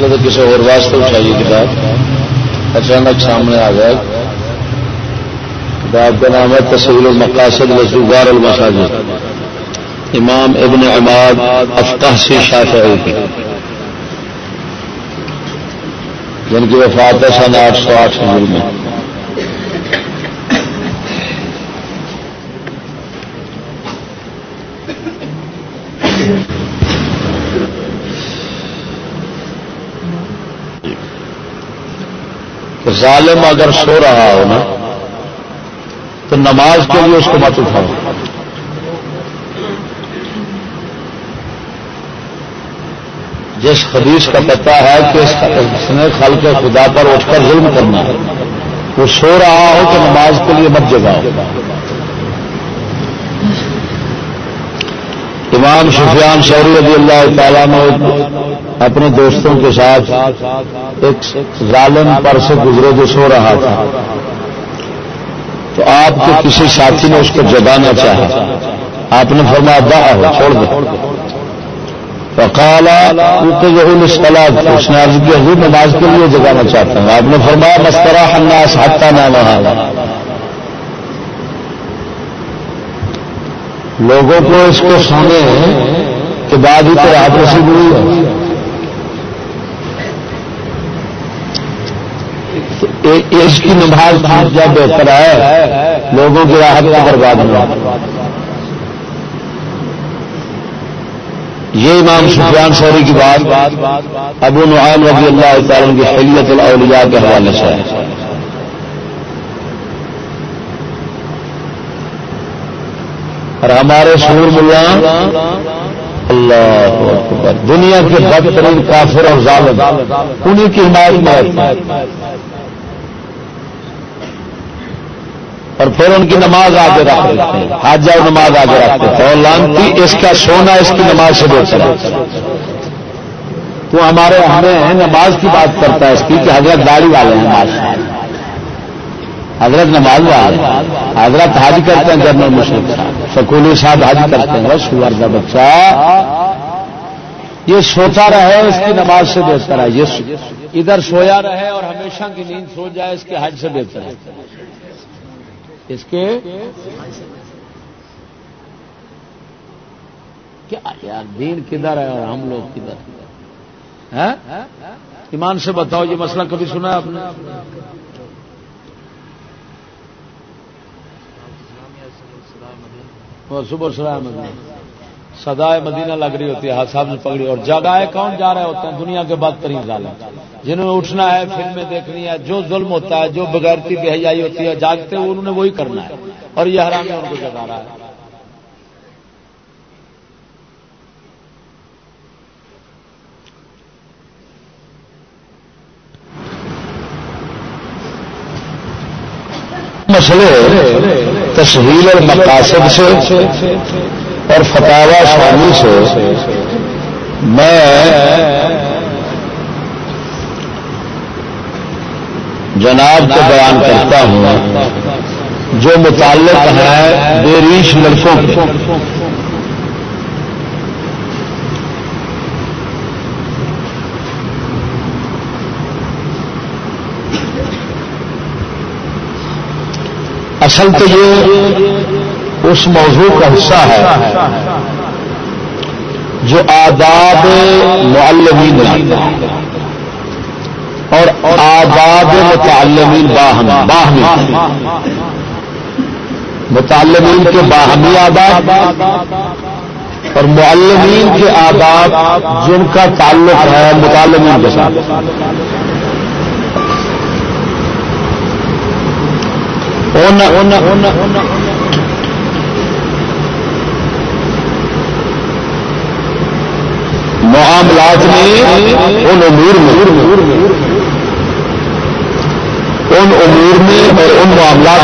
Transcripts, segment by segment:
مسئلے تو کسی اور واسطے اٹھائیے کتاب۔ اچانک سامنے آ گیا۔ کتاب کا نام ہے تصویر المقاصد وزوگار المساجد۔ امام ابن عماد افقہ سے شافعی کی۔ یعنی جن کی وفات ہے سن آٹھ سو آٹھ میں۔ ظالم اگر سو رہا ہو نا، تو نماز کے لیے اس کو مت اٹھاؤ۔ جس خدیش کا پتا ہے کہ اس نے خل کے خدا پر اٹھ کر ظلم کرنا ہے وہ سو رہا ہو تو نماز کے لیے مت جگاؤ۔ امام شفیان شوری رضی اللہ تعالیٰ نے اپنے دوستوں کے ساتھ ایک ظالم پر سے گزرے جو سو رہا تھا۔ تو آپ کے کسی ساتھی نے اس کو جگانا چاہا۔ آپ نے فرمایا با ہو چھوڑ دو کالا اس نے عرض کی حضور، نماز کے لیے جگانا چاہتا ہوں۔ آپ نے فرمایا مسترا ہناس ہتھا نہ وہاں لوگوں کو اس کو سونے کے بعد ہی تو رات رسی ہوئی ہے اس کی نماز جب بہتر ہے، لوگوں کی راحت کا برباد ہوا یہ امام سفیان سوری کی بات ابو نعیم رضی اللہ تعالیٰ کی حلیت الاولیاء کے حوالے سے ہے۔ اور ہمارے سور ملا اللہ دنیا کے بدترین کافر اور ظالم انہیں کی حمایت میں اور پھر ان کی نماز آگے رکھ دیتے ہیں۔ آج جاؤ نماز آگے رکھتے ہیں۔ اور لانتی اس کا سونا اس کی نماز سے بہتر تو ہمارے ہمیں نماز کی بات کرتا ہے اس کی کہ حضرت داڑھی والے ہیں نماز حضرت نماز والے حضرت حج کرتے ہیں، جنرل مشرق صاحب۔ سکولی صاحب حج کرتے ہیں۔ سور کا بچہ۔ یہ سوچا رہے اس کی نماز سے بہتر ہے۔ یہ ادھر سویا رہے اور ہمیشہ کی نیند سو جائے اس کے حج سے بہتر ہے۔ اس کے کیا یار دین کدھر ہے اور ہم لوگ کدھر ایمان سے بتاؤ یہ مسئلہ کبھی سنا آپ نے؟ صبح سلام سدائے مدینہ لگ رہی ہوتی ہے ہاتھ صاحب نے پکڑی اور جگہ کون جا رہے ہوتے ہیں دنیا کے بعد ترین ظالم۔ جنہوں نے اٹھنا ہے، فلمیں دیکھنی ہے، جو ظلم ہوتا ہے، جو بغیرتی بے حیائی ہوتی ہے، جاگتے ہوئے انہوں نے وہی کرنا ہے۔ اور یہ حرام ان کو جگا رہا ہے۔ مسئلے تصویر اور مقاصد سے اور فتوا شامل سے میں جناب کو بیان کرتا ہوں، جو متعلق ہے بے لڑکوں کے۔ اصل تو یہ اس موضوع کا حصہ ہے جو آداب معلمین ہے اور آداب متعلمین باہمی باہمی متعلمین کے باہمی آداب اور معلمین کے آداب جن کا تعلق ہے متعلمین کے ساتھ۔ معاملات ان امور میں۔ ان امور میں اور ان معاملات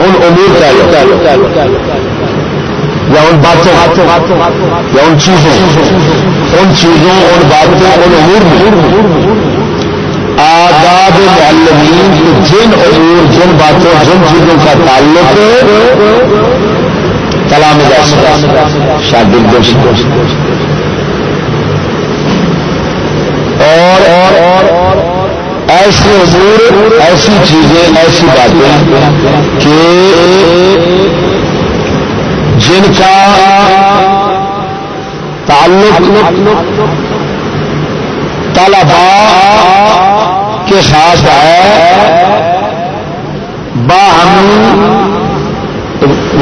ان امور کا یا ان باتوں یا ان چیزوں ان چیزوں، ان باتوں، ان امور میں۔ آداب معلمین، جن امور، جن باتوں، جن چیزوں کا تعلق کلام شاگرد اور ایسے امور ایسی چیزیں، ایسی باتیں کہ جن کا تعلق طلباء کے ساتھ ہے، باہمی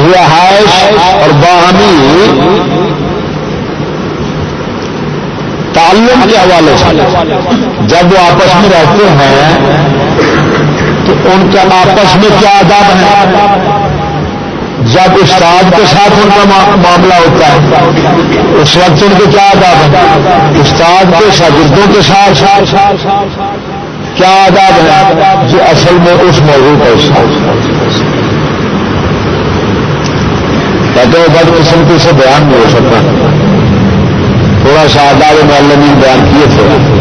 رہائش اور باہمی تعلق کے حوالے سے۔ جب وہ آپس میں رہتے ہیں، تو ان کا آپس میں کیا آداب ہے جب استاد کے ساتھ ان کا معاملہ ہوتا ہے، اس وقت ان کے کیا آداب ہے استاد کے، شاگردوں کے ساتھ۔ کیا آداب ہے جو اصل میں اس موضوع کا استاد ہے کہتے ہیں بد قسمتی سے بیان نہیں ہو سکتا۔ تھوڑا سا آداب معلومی بیان کیے تھے۔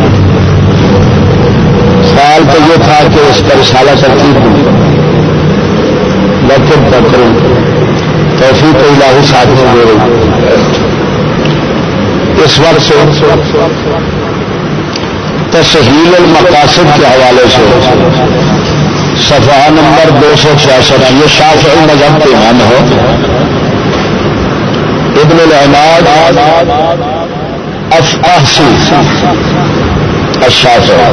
سوال تو یہ تھا کہ اس پر سالہ ترتیب ہوئی۔ لیکن کروں کیسی تو الہی ساتھ میں دے رہی اس وقت سے تشہیل المقاصد کے حوالے سے صفحہ نمبر دو سو چھیاسٹھ، یہ شاف مذہب کے نام ہے ابن الحماد افاسی الشافعي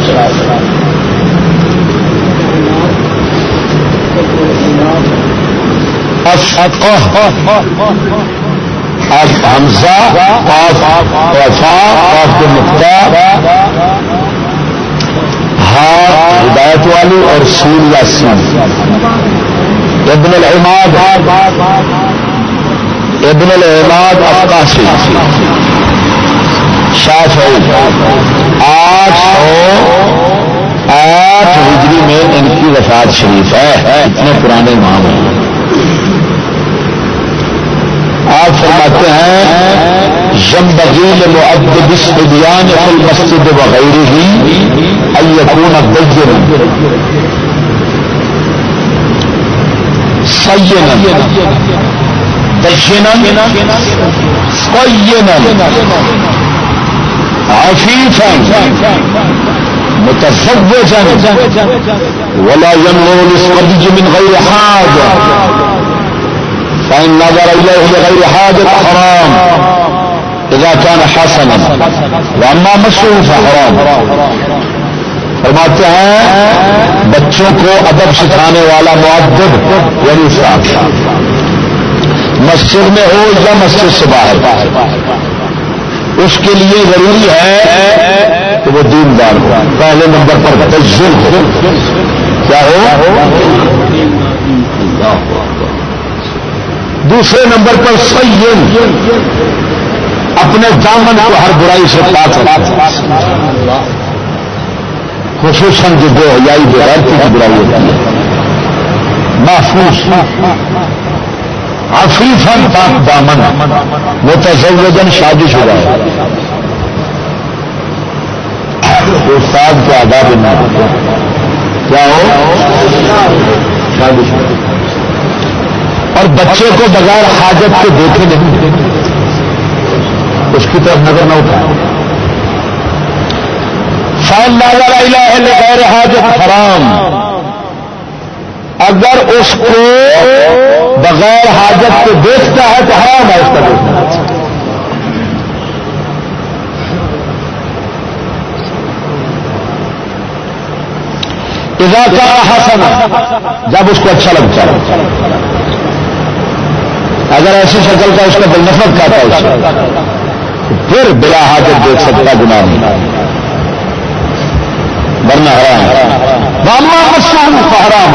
اب حمزہ وفا کے ہدایت والی اور سین یا سین ابن العماد ابن العماد افقاسی شاف آٹھ سو آٹھ ہجری میں ان کی وفات شریف ہے۔ اتنے پرانے امام ہیں۔ آپ فرماتے ہیں جم بغیل معدب الصبیان فی المسجد وغیرہ ہی ایکون بجر سینا۔ بجنا سینا عفيفا متزوجا، ولا ينظر للصبي من غير حاجة. فإن نظر إليه لغير حاجة حرام. إذا كان حسنا. وأما فحرام. فرماتے ہیں، بچوں کو ادب سکھانے والا معدب یعنی صاحب مسجد میں ہو یا مسجد سے باہر۔ اس کے لیے ضروری ہے کہ وہ دیندار ہو۔ پہلے نمبر پر تجزل ہو۔ کیا ہو؟ دوسرے نمبر پر سیم اپنے دامن کو ہر برائی سے پاک خصوصاً جو دو حیائی بے غیرتی کی برائی ہوتی ہے۔ محفوظ۔ عفیفن پاک دامن وہ تزوجن شادی شدہ ہے استاد کے آداب میں کیا ہو شادی شدہ اور بچے کو بغیر حاجت کے دیکھے نہیں اس کی طرف نظر نہ اٹھائے فائن نظر غیر حاجت حرام اگر اس کو بغیر حاجت کے دیکھتا ہے تو حرام ہے اس کا دیکھنا اضافہ حسن جب اس کو اچھا لگتا ہے۔ اگر ایسی شکل کا اس کا دل نفرت کرتا ہے، اس پھر بلا حاجت دیکھ سکتا، گناہ نہیں۔ ورنہ حرام ماما مسلم حرام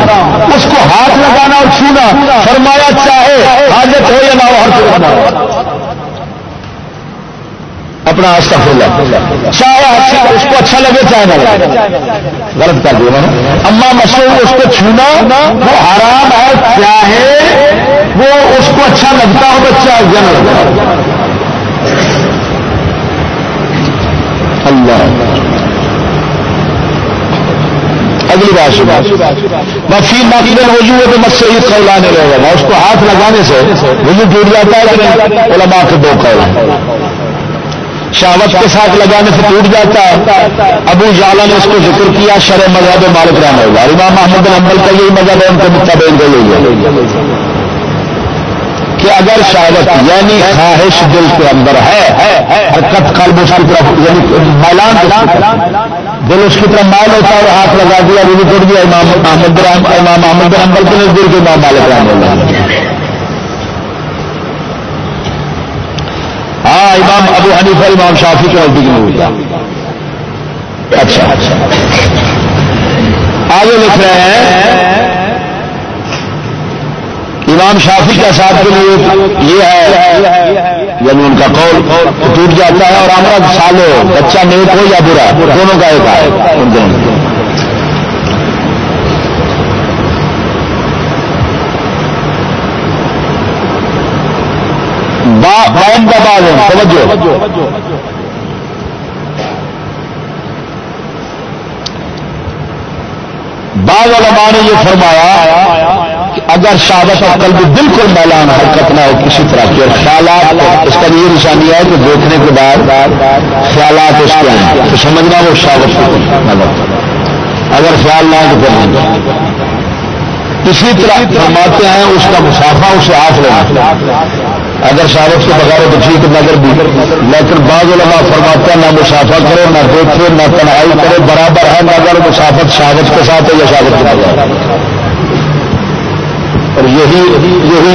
اس کو ہاتھ لگانا اور چھونا، فرمایا چاہے حاجت ہو یا نہ ہو، ہر اپنا استفلا چاہے اچھا، اس کو اچھا لگے، چاہے نہ لگے۔ غلط کر دیا اما مسلم اس کو چھونا، وہ حرام ہے چاہے وہ اس کو اچھا لگتا ہو بچہ یا نہ لگتا اللہ۔ اگلی بات سنا میں فی ناقل وضو ہے تو مت سے عید قول آنے لگے گا اس کو ہاتھ لگانے سے وضو ٹوٹ جاتا ہے علماء کے دو قول شاوت کے ساتھ لگانے سے ٹوٹ جاتا ہے۔ ابو جالا نے اس کو ذکر کیا شر مذہب مالک رحمہ اللہ۔ امام محمد عمل کا یہی مذہب ہے، ان کے مطابق گئی ہے۔ کہ اگر شاوت یعنی خواہش دل کے اندر ہے، حرکت قلب اس کی طرف یعنی میلان دل اس کی طرف مائل ہوتا ہے اور ہاتھ لگا دیا وہ بھی ٹوٹ گیا، امام محمد امام محمد بن امبل کے نزدیک امام مالک رحمہ اللہ ہاں امام ابو حنیفہ، امام شافی کے نزدیک میں ہوتا۔ اچھا اچھا۔ آگے لکھ رہے ہیں، امام شافی کا ساتھ کے لیے یہ ہے یعنی ان کا قول ٹوٹ جاتا ہے اور امرت سالو، بچہ نیک ہو یا برا، دونوں کا ایک ہے ان دونوں۔ توجہ۔ بعض علماء نے یہ فرمایا اگر شہادت اور قلب بالکل میلان حرکت نہ ہو، کسی طرح کی۔ اور خیالات اس کا یہ نشانی ہے کہ دیکھنے کے بعد خیالات اس کے ہیں۔ تو سمجھنا وہ شہادت اگر خیال نہ ہو تو اسی طرح فرماتے ہیں، اس کا مسافہ اسے آف لینا اگر شاوت کے بغیر تو ٹھیک نظر بھی۔ لیکن بعض علماء فرماتے ہیں، نہ مسافہ کرے نہ دیکھے نہ تنہائی کرے برابر ہے نہ اگر مسافت شاوت کے ساتھ ہے یا شاوت کے بغیر۔ اور یہی یہی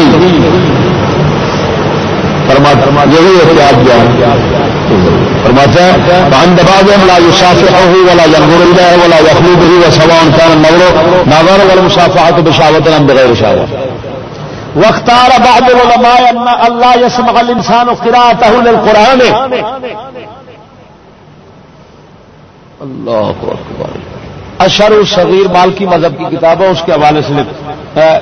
یہی احتیاط کیا بہن دباغ والا ہو والا یخلوب ہی و والا بشاوت بغیر شاوت وختار بعض العلماء ان اللہ يسمع الانسان قراءته للقران اللہ اکبر اشر صغیر مال کی مذہب کی کتاب ہے، اس کے حوالے سے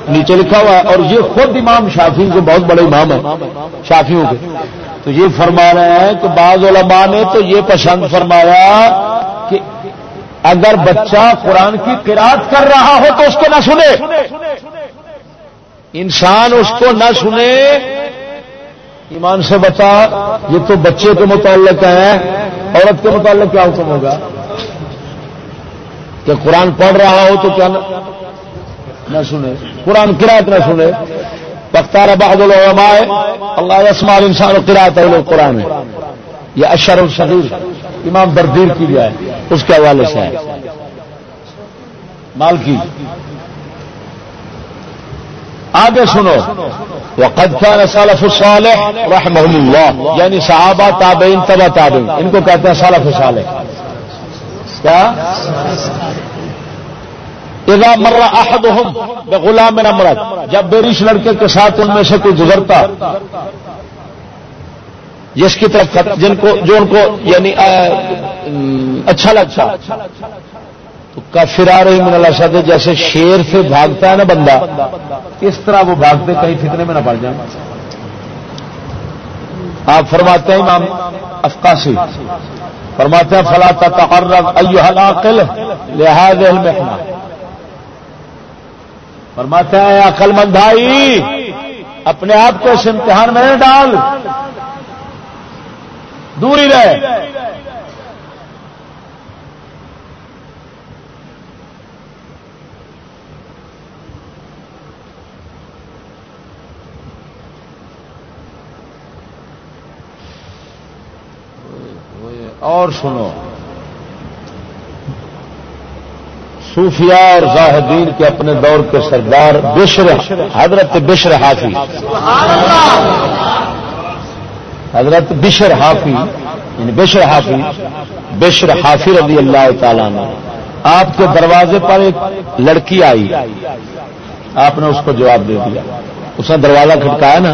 نیچے لکھا ہوا ہے، اور یہ خود امام شافی کے بہت بڑے امام ہیں، شافیوں کے۔ تو یہ فرما رہے ہیں کہ بعض علماء نے تو یہ پسند فرمایا کہ اگر بچہ قرآن کی قرآت کر رہا ہو تو اس کو نہ سنے۔ انسان اس کو نہ سنے۔ ایمان سے بتا، یہ تو بچے کے متعلق ہے، عورت کے متعلق کیا حکم ہوگا؟ کہ قرآن پڑھ رہا ہو تو کیا نہ سنے۔ قرآن قرآت نہ سنے۔ بختار بہاد العلماء، اللہ اسمال انسان قرآت ہے لوگ قرآن ہے۔ یہ اشر الشدید امام بردیر کی جائے اس کے حوالے سے ہے۔ مال کی آگے سنو۔ وقد كان سلف صالح رحمهم الله یعنی صحابہ، تابعین، تبع تابعین۔ ان کو کہتے ہیں سلف صالح کیا؟ اذا مر احدهم بغلام امرد جب بیریش لڑکے کے ساتھ ان میں سے کوئی گزرتا، جس کی طرف جن کو جو ان کو یعنی اچھا لگتا، تو کافرار من اللہ شاد جیسے شیر سے بھاگتا ہے نا بندہ اس طرح وہ بھاگتے؟ کہیں فتنے میں نہ پڑ جائیں۔ آپ فرماتے ہیں امام افقاسی فرماتے ہیں، فلا تقرب ایوہ العاقل لہذا المحنہ. فرماتے ہیں عقل مند بھائی، اپنے آپ کو اس امتحان میں نہ ڈال. دوری رہے اور سنو۔ صوفیاء اور زاہدین کے اپنے دور کے سردار بشر حضرت بشر حافی۔ حضرت بشر حافی یعنی بشر حافی بشر حافی رضی اللہ تعالیٰ نے آپ کے دروازے پر ایک لڑکی آئی۔ آپ نے اس کو جواب دے دیا۔ اس نے دروازہ کھٹکایا نا۔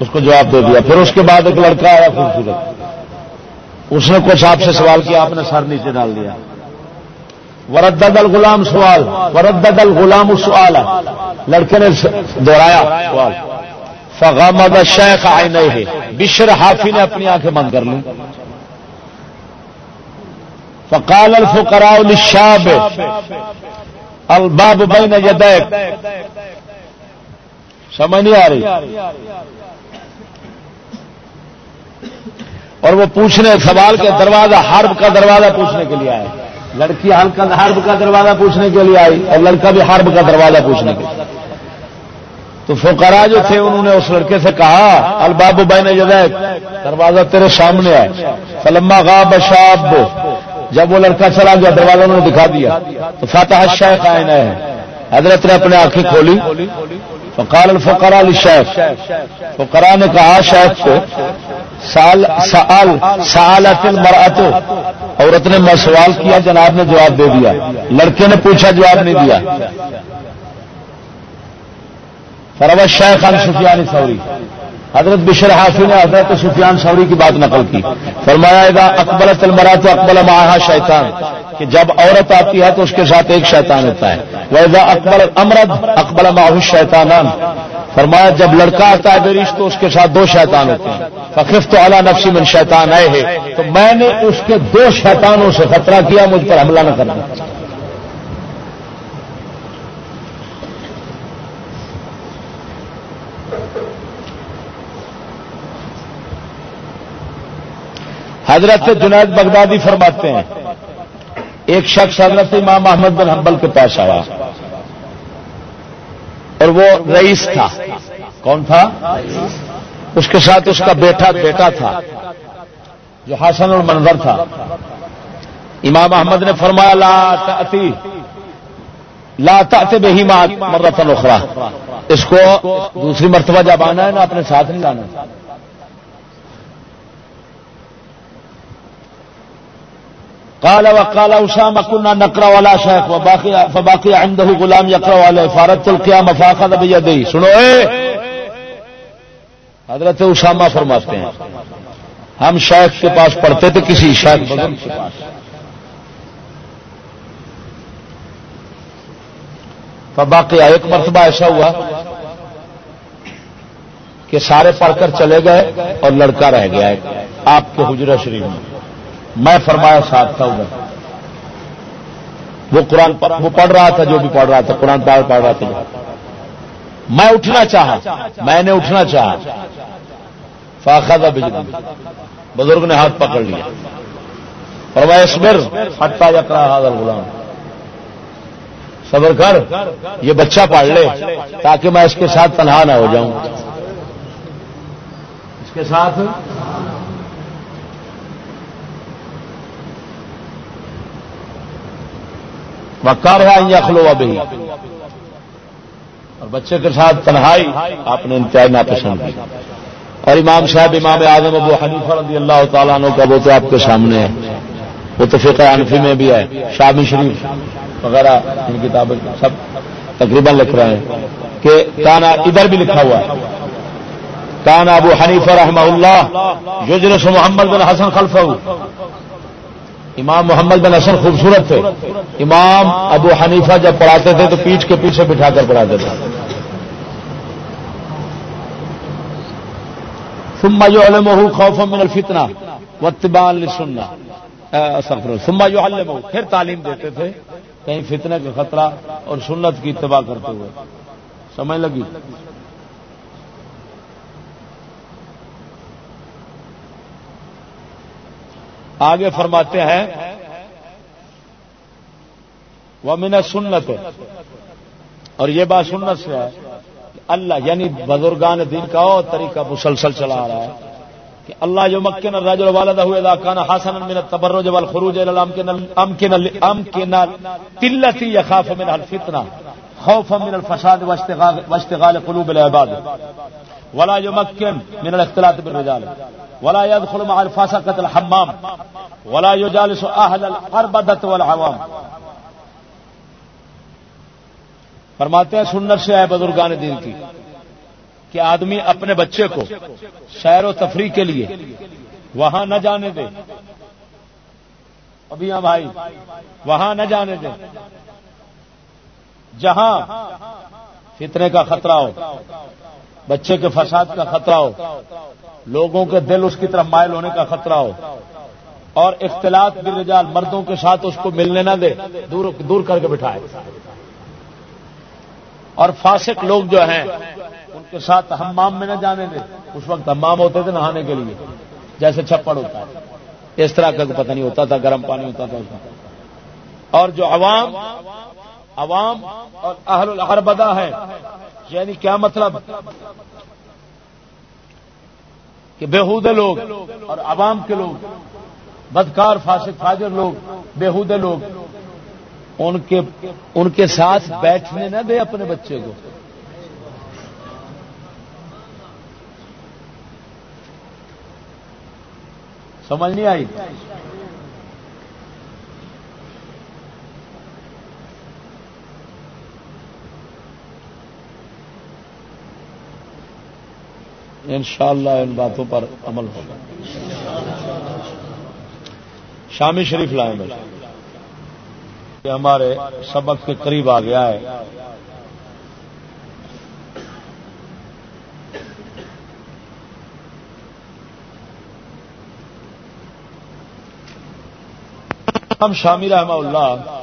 اس کو جواب دے دیا۔ پھر اس کے بعد ایک لڑکا آیا خوبصورت۔ اس نے کچھ آپ سے سوال کیا، آپ نے سر نیچے ڈال دیا۔ ورد غلام سوال ورد غلام سوال۔ لڑکے نے دوہرایا سوال۔ فغامد شیخ آئے نہیں ہے بشر حافی نے اپنی آنکھیں بند کر لی فقال الفقراء للشاب الباب بین یدیک۔ سمجھ نہیں آ رہی۔ اور وہ پوچھنے، سوال کے دروازہ، حرب کا دروازہ پوچھنے کے لیے آئے۔ لڑکی حرب کا دروازہ پوچھنے کے لیے آئی اور لڑکا بھی حرب کا دروازہ پوچھنے کے لیے۔ تو فقرا جو تھے، انہوں نے اس لڑکے سے کہا، الباب بین جدید دروازہ تیرے سامنے ہے۔ فلما غاب شاب، جب وہ لڑکا چلا گیا، دروازہ انہوں نے دکھا دیا۔ تو فاتح شیخ آئین ہے حضرت نے اپنے آنکھیں کھولی۔ فقال الفقراء للشیخ۔ فقراء نے کہا، شیخ کو سال سال سالت المرأت عورت نے میں سوال کیا، جناب نے جواب دے دیا۔ لڑکے نے پوچھا، جواب نہیں دیا۔ فروش شیخ خان نہیں سوری۔ حضرت بشر حافی نے حضرت سفیان سوری کی بات نقل کی۔ فرمایا گا اکبر تلمرا تو اکبر ماہا شیطان، کہ جب عورت آتی ہے تو اس کے ساتھ ایک شیطان ہوتا ہے۔ وہ اکبر امرد اکبر ماہ شیطان فرمایا جب لڑکا آتا ہے بریش تو اس کے ساتھ دو شیطان ہوتے ہیں۔ فقف تو اعلیٰ نفسی من شیطان آئے ہیں تو میں نے اس کے دو شیطانوں سے خطرہ کیا، مجھ پر حملہ نہ کرنا۔ حضرت جنید بغدادی فرماتے ہیں، ایک شخص حضرت امام محمد بن حنبل کے پاس آیا اور وہ رئیس تھا۔ کون تھا؟ اس کے ساتھ اس کا بیٹا بیٹا تھا، جو حسن اور منظر تھا۔ امام احمد نے فرمایا، لا تأتی لا تأتی بہی مرتن اخرى۔ اس کو دوسری مرتبہ جب آنا ہے نا، اپنے ساتھ نہیں لانا۔ قال وقال اسامه كنا نقرا ولا شيخ وباقي فباقي عنده غلام يقرا عليه. فارت القيام فاخذ بيديه. سنو اے! حضرت اسامہ فرماتے ہیں، ہم شیخ کے پاس پڑھتے تھے، کسی شیخ کے پاس۔ فباقی ایک مرتبہ ایسا ہوا کہ سارے پڑھ کر چلے گئے اور لڑکا رہ گیا، آپ کے حجرہ شریف میں۔ میں فرمایا ساتھ تھا ادھر۔ وہ قرآن وہ پڑھ رہا تھا جو بھی پڑھ رہا تھا، قرآن پڑھ پڑھ رہا تھا۔ میں اٹھنا چاہا، میں نے اٹھنا چاہا۔ فاخا تھا بجلی بزرگ نے ہاتھ پکڑ لیا۔ اور میں اسمر ہٹتا جکڑا حاضر غلام صبر کر، یہ بچہ پڑھ لے، تاکہ میں اس کے ساتھ تنہا نہ ہو جاؤں۔ اس کے ساتھ؟ وکار ہے یا خلو ابھی اور بچے کے ساتھ تنہائی آپ نے انتہائی ناپسند کی۔ اور امام صاحب، امام اعظم ابو حنیفہ رضی اللہ تعالیٰ عنہ کا وہ تو آپ کے سامنے ہے۔ وہ تو فقہ انفی میں بھی ہے، شامی شریف وغیرہ ان کتابیں سب تقریباً لکھ رہے ہیں کہ کانا ادھر بھی لکھا ہوا ہے۔ کانا ابو حنیفہ رحمہ اللہ یجرس محمد بن حسن خلفہ۔ امام محمد بن اصل خوبصورت تھے۔ امام ابو حنیفہ جب پڑھاتے تھے تو پیچھ کے پیچھے بٹھا کر پڑھاتے تھے۔ سما جو علم خوف من الفتنا وتبال سننا سما جو علم پھر تعلیم دیتے تھے کہیں فتنے کا خطرہ اور سنت کی اتباع کرتے ہوئے۔ سمجھ لگی؟ آگے فرماتے ہیں وہ من سنت، اور یہ بات سنت سے ہے، اللہ یعنی بزرگان دین کا اور طریقہ مسلسل چلا رہا ہے کہ اللہ جو مکن راج الوالدہ ہوئے کانا حسن من التبرج والخروج الى الامكن الامكن تلتی يخاف من الفتنه خوفا من الفساد واشتغال قلوب العباد، ولا يمكن من الاختلاط بالرجال۔ ولا يدخل مع الفاسقة الحمام ولا يجالس أهل القربدة والعوام. فرماتے ہیں سنت سے آئے بزرگان دین کی کہ آدمی اپنے بچے کو سیر و تفریح کے لیے وہاں نہ جانے دے۔ ابھی ہاں بھائی، وہاں نہ جانے دے۔ جہاں فتنے کا خطرہ ہو، بچے کے فساد کا خطرہ ہو لوگوں کے دل اس کی طرف مائل ہونے کا خطرہ ہو۔ اور اختلاط بالرجال مردوں کے ساتھ اس کو ملنے نہ دے، دور دور کر کے بٹھائے۔ اور فاسق لوگ جو ہیں، ان کے ساتھ ہمام میں نہ جانے دے۔ اس وقت ہمام ہوتے تھے نہانے کے لیے، جیسے چھپڑ ہوتا ہے۔ اس طرح کا پتہ نہیں ہوتا تھا، گرم پانی ہوتا تھا اس میں اور جو عوام عوام اور اہل الحربدہ ہے یعنی کیا مطلب؟ کہ بےحودے لوگ اور عوام کے لوگ، بدکار، فاسق، فاجر لوگ بےحودے لوگ، ان کے ان کے ساتھ بیٹھنے نہ دے اپنے بچے کو۔ سمجھ نہیں آئی؟ انشاءاللہ ان باتوں پر عمل ہوگا۔ شامی شریف لائیں میں کہ ہمارے سبق کے قریب آ گیا ہے۔ ہم شامی رحمہ اللہ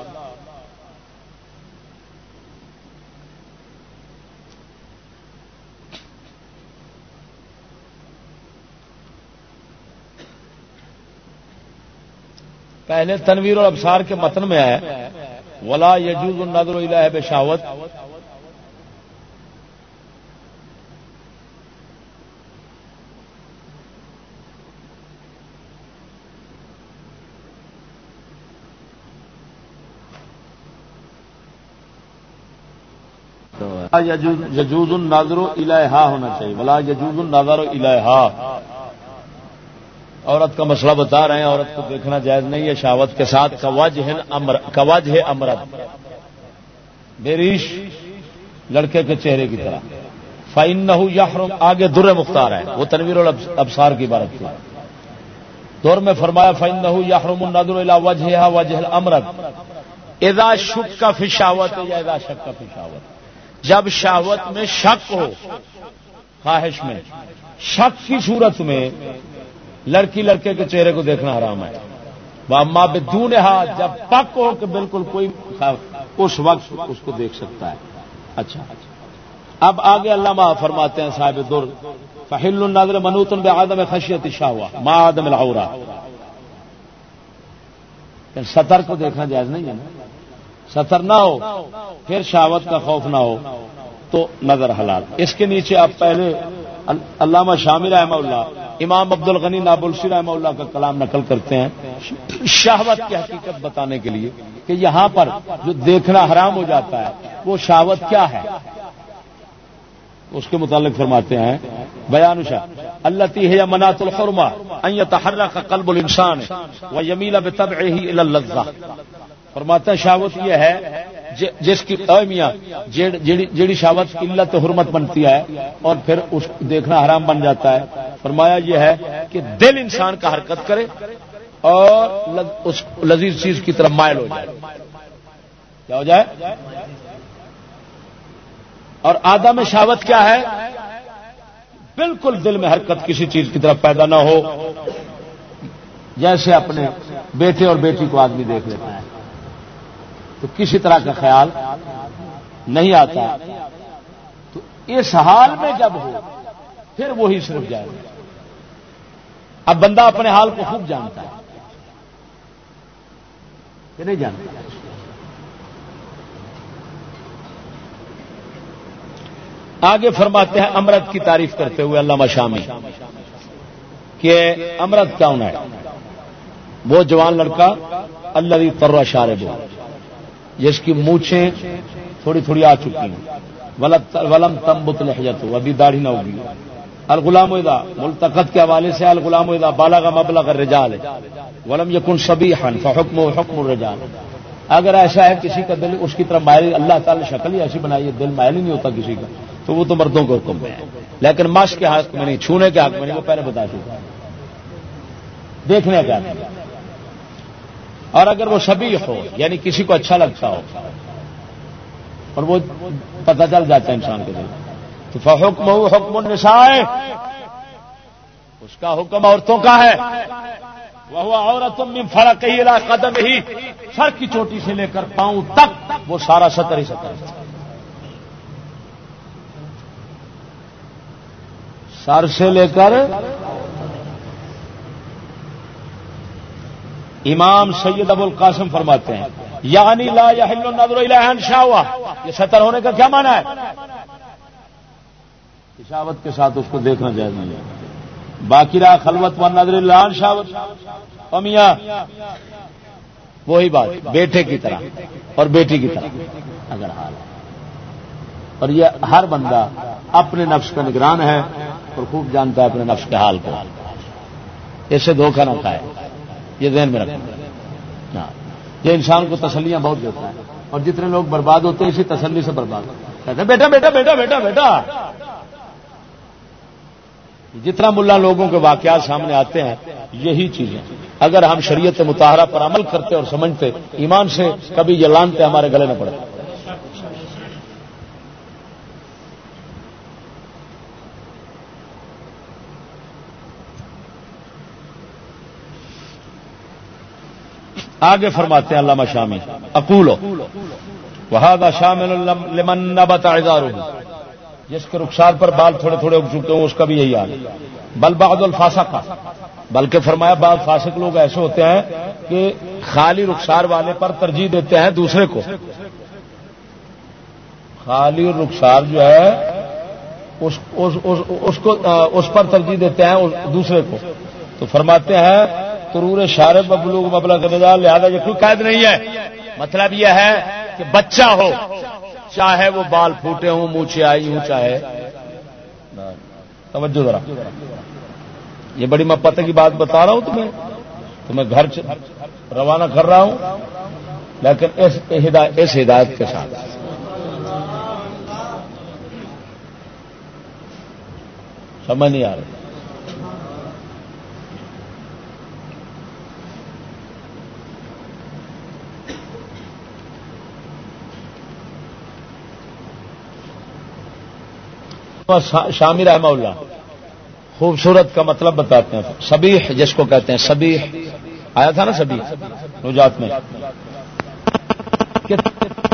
پہلے تنویر اور ابسار کے متن میں ہے، ولا یجوز النظر الہ بشاوت یجوز النظر الہا ہونا چاہیے۔ ولا یجوز النظر الہا عورت کا مسئلہ بتا رہے ہیں، عورت کو دیکھنا جائز نہیں ہے شاوت کے ساتھ کواج ہے کواج ہے امرت بیریش لڑکے کے چہرے کی طرح۔ فائن نہ یحرم آگے در مختار ہے وہ تنویر ابسار کی بارت تھی دور میں فرمایا فائن نہ یحرم النادر وجہ وجہ امرت ادا شک کا فشاوت یا ادا شک کا فشاوت جب شاوت میں شک ہو، خواہش میں، شک کی صورت میں لڑکی لڑکے کے چہرے کو دیکھنا حرام ہے۔ وہ اما بدون ہاتھ جب پک ہو کہ بالکل کوئی اس وقت اس کو دیکھ سکتا ہے۔ اچھا۔ اب آگے اللہ فرماتے ہیں صاحب در فہل النادر منوتن بے آدم خشیت شاہ ہوا ماں آدم لاہورا سطر کو دیکھنا جائز نہیں ہے نا۔ سطر نہ ہو، پھر شاوت کا خوف نہ ہو، تو نظر حلال۔ اس کے نیچے آپ پہلے علامہ شامل رحمہ اللہ امام عبد الغنی نابلسی رحمہ اللہ کا کلام نقل کرتے ہیں، شہوت کی حقیقت بتانے کے لیے کہ یہاں پر جو دیکھنا حرام ہو جاتا ہے، وہ شہوت کیا ہے؟ اس کے متعلق فرماتے ہیں، بیان شاہ اللہ تی ہے منات الخرما تحرہ کا قلب الانسان وہ یمیلا بے تب فرماتے ہیں، شہوت یہ ہے جس کی میاں جیڑی شاوت کی علت حرمت بنتی ہے اور پھر اس دیکھنا حرام بن جاتا ہے۔ فرمایا یہ ہے کہ دل انسان کا حرکت کرے اور اس لذیذ چیز کی طرف مائل ہو جائے۔ کیا ہو جائے؟ اور آدم شاوت کیا ہے؟ بالکل دل میں حرکت کسی چیز کی طرف پیدا نہ ہو۔ جیسے اپنے بیٹے اور بیٹی کو آدمی دیکھ لیتا ہے۔ تو کسی طرح کا خیال نہیں آتا۔ تو اس حال میں جب ہو، پھر وہی صرف جائے۔ گا اب بندہ اپنے حال کو خوب جانتا ہے۔ کہ نہیں جانتا۔ آگے فرماتے ہیں امرت کی تعریف کرتے ہوئے اللہ شامی کہ امرت کیا ہونا ہے؟ وہ جوان لڑکا اللہ ترا شارب ہو جس کی مونچھیں تھوڑی تھوڑی آ چکی ہیں۔ ولم تم بتل ہو ابھی داڑھی نہ ہوگی۔ الغلام ادا ملتقت کے حوالے سے الغلام ادا بالا کا مبلا کا رجال ہے ولم یقن سبھی حن حکم حکم الرجال۔ اگر ایسا ہے کسی کا دل اس کی طرف مائل، اللہ تعالی شکل ہی ایسی بنائی ہے، دل مائل ہی نہیں ہوتا کسی کا، تو وہ تو مردوں کے حکم میں ہے۔ لیکن ماش کے حق میں نہیں، چھونے کے حق میں نہیں، وہ پہلے بتا چکا دیکھنے کا اور اگر وہ سبھی ہو یعنی کسی کو اچھا لگتا ہو، اور وہ پتہ چل جاتا ہے انسان کے دل تو فحکم ہو حکم النساء، اس کا حکم عورتوں کا ہے۔ وہ عورت میں فرق ہی قدم ہی سر کی چوٹی سے لے کر پاؤں تک وہ سارا ستر ہی ستر سر سے لے کر امام سید ابو القاسم فرماتے ہیں یعنی لا النظر شاہ یہ سطر ہونے کا کیا مانا ہے؟ پشاوت کے ساتھ اس کو دیکھنا جائز نہیں ہے۔ باقی رہا خلوت و نظر اللہ شاوت امیاں وہی بات، بیٹے کی طرح اور بیٹی کی طرح۔ اگر حال ہے۔ اور یہ ہر بندہ اپنے نفس کا نگران ہے اور خوب جانتا ہے اپنے نفس کے حال کو۔ اسے دھوکہ نہ کھائے۔ یہ ذہن میں رکھنا۔ ہاں۔ یہ انسان کو تسلیاں بہت دیتا ہے۔ اور جتنے لوگ برباد ہوتے ہیں، اسی تسلی سے برباد۔ کہتے ہیں، بیٹا بیٹا بیٹا بیٹا بیٹا۔ جتنا ملا لوگوں کے واقعات سامنے آتے ہیں، یہی چیزیں۔ اگر ہم شریعت متحرہ پر عمل کرتے اور سمجھتے، ایمان سے کبھی یہ لانتے ہمارے گلے نہ پڑے۔ آگے فرماتے ہیں علامہ شامی اکولو وہاں شامل لمن نبت جس کے رخسار پر بال تھوڑے تھوڑے اگ چکے ہوں اس کا بھی یہی حال۔ بل بعد الفاسا کا بلکہ فرمایا بعض فاسق لوگ ایسے ہوتے ہیں کہ خالی رخسار والے پر ترجیح دیتے ہیں دوسرے کو۔ خالی رخسار جو ہے اس, اس, اس, اس کو اس پر ترجیح دیتے ہیں دوسرے کو۔ تو فرماتے ہیں ترور شار ببلو مبلغ لہذا یہ کوئی قید نہیں ہے۔ مطلب یہ ہے کہ بچہ ہو، چاہے وہ بال پھوٹے ہوں مونچھے آئی ہوں، چاہے توجہ ذرا۔ یہ بڑی میں پتہ کی بات بتا رہا ہوں تمہیں۔ تو میں گھر روانہ کر رہا ہوں، لیکن اس ہدایت کے ساتھ۔ سمجھ نہیں آ رہی۔ شامی رحمہ اللہ. خوبصورت کا مطلب بتاتے ہیں. سبیح جس کو کہتے ہیں، سبیح. آیا تھا نا سبھی نجات میں.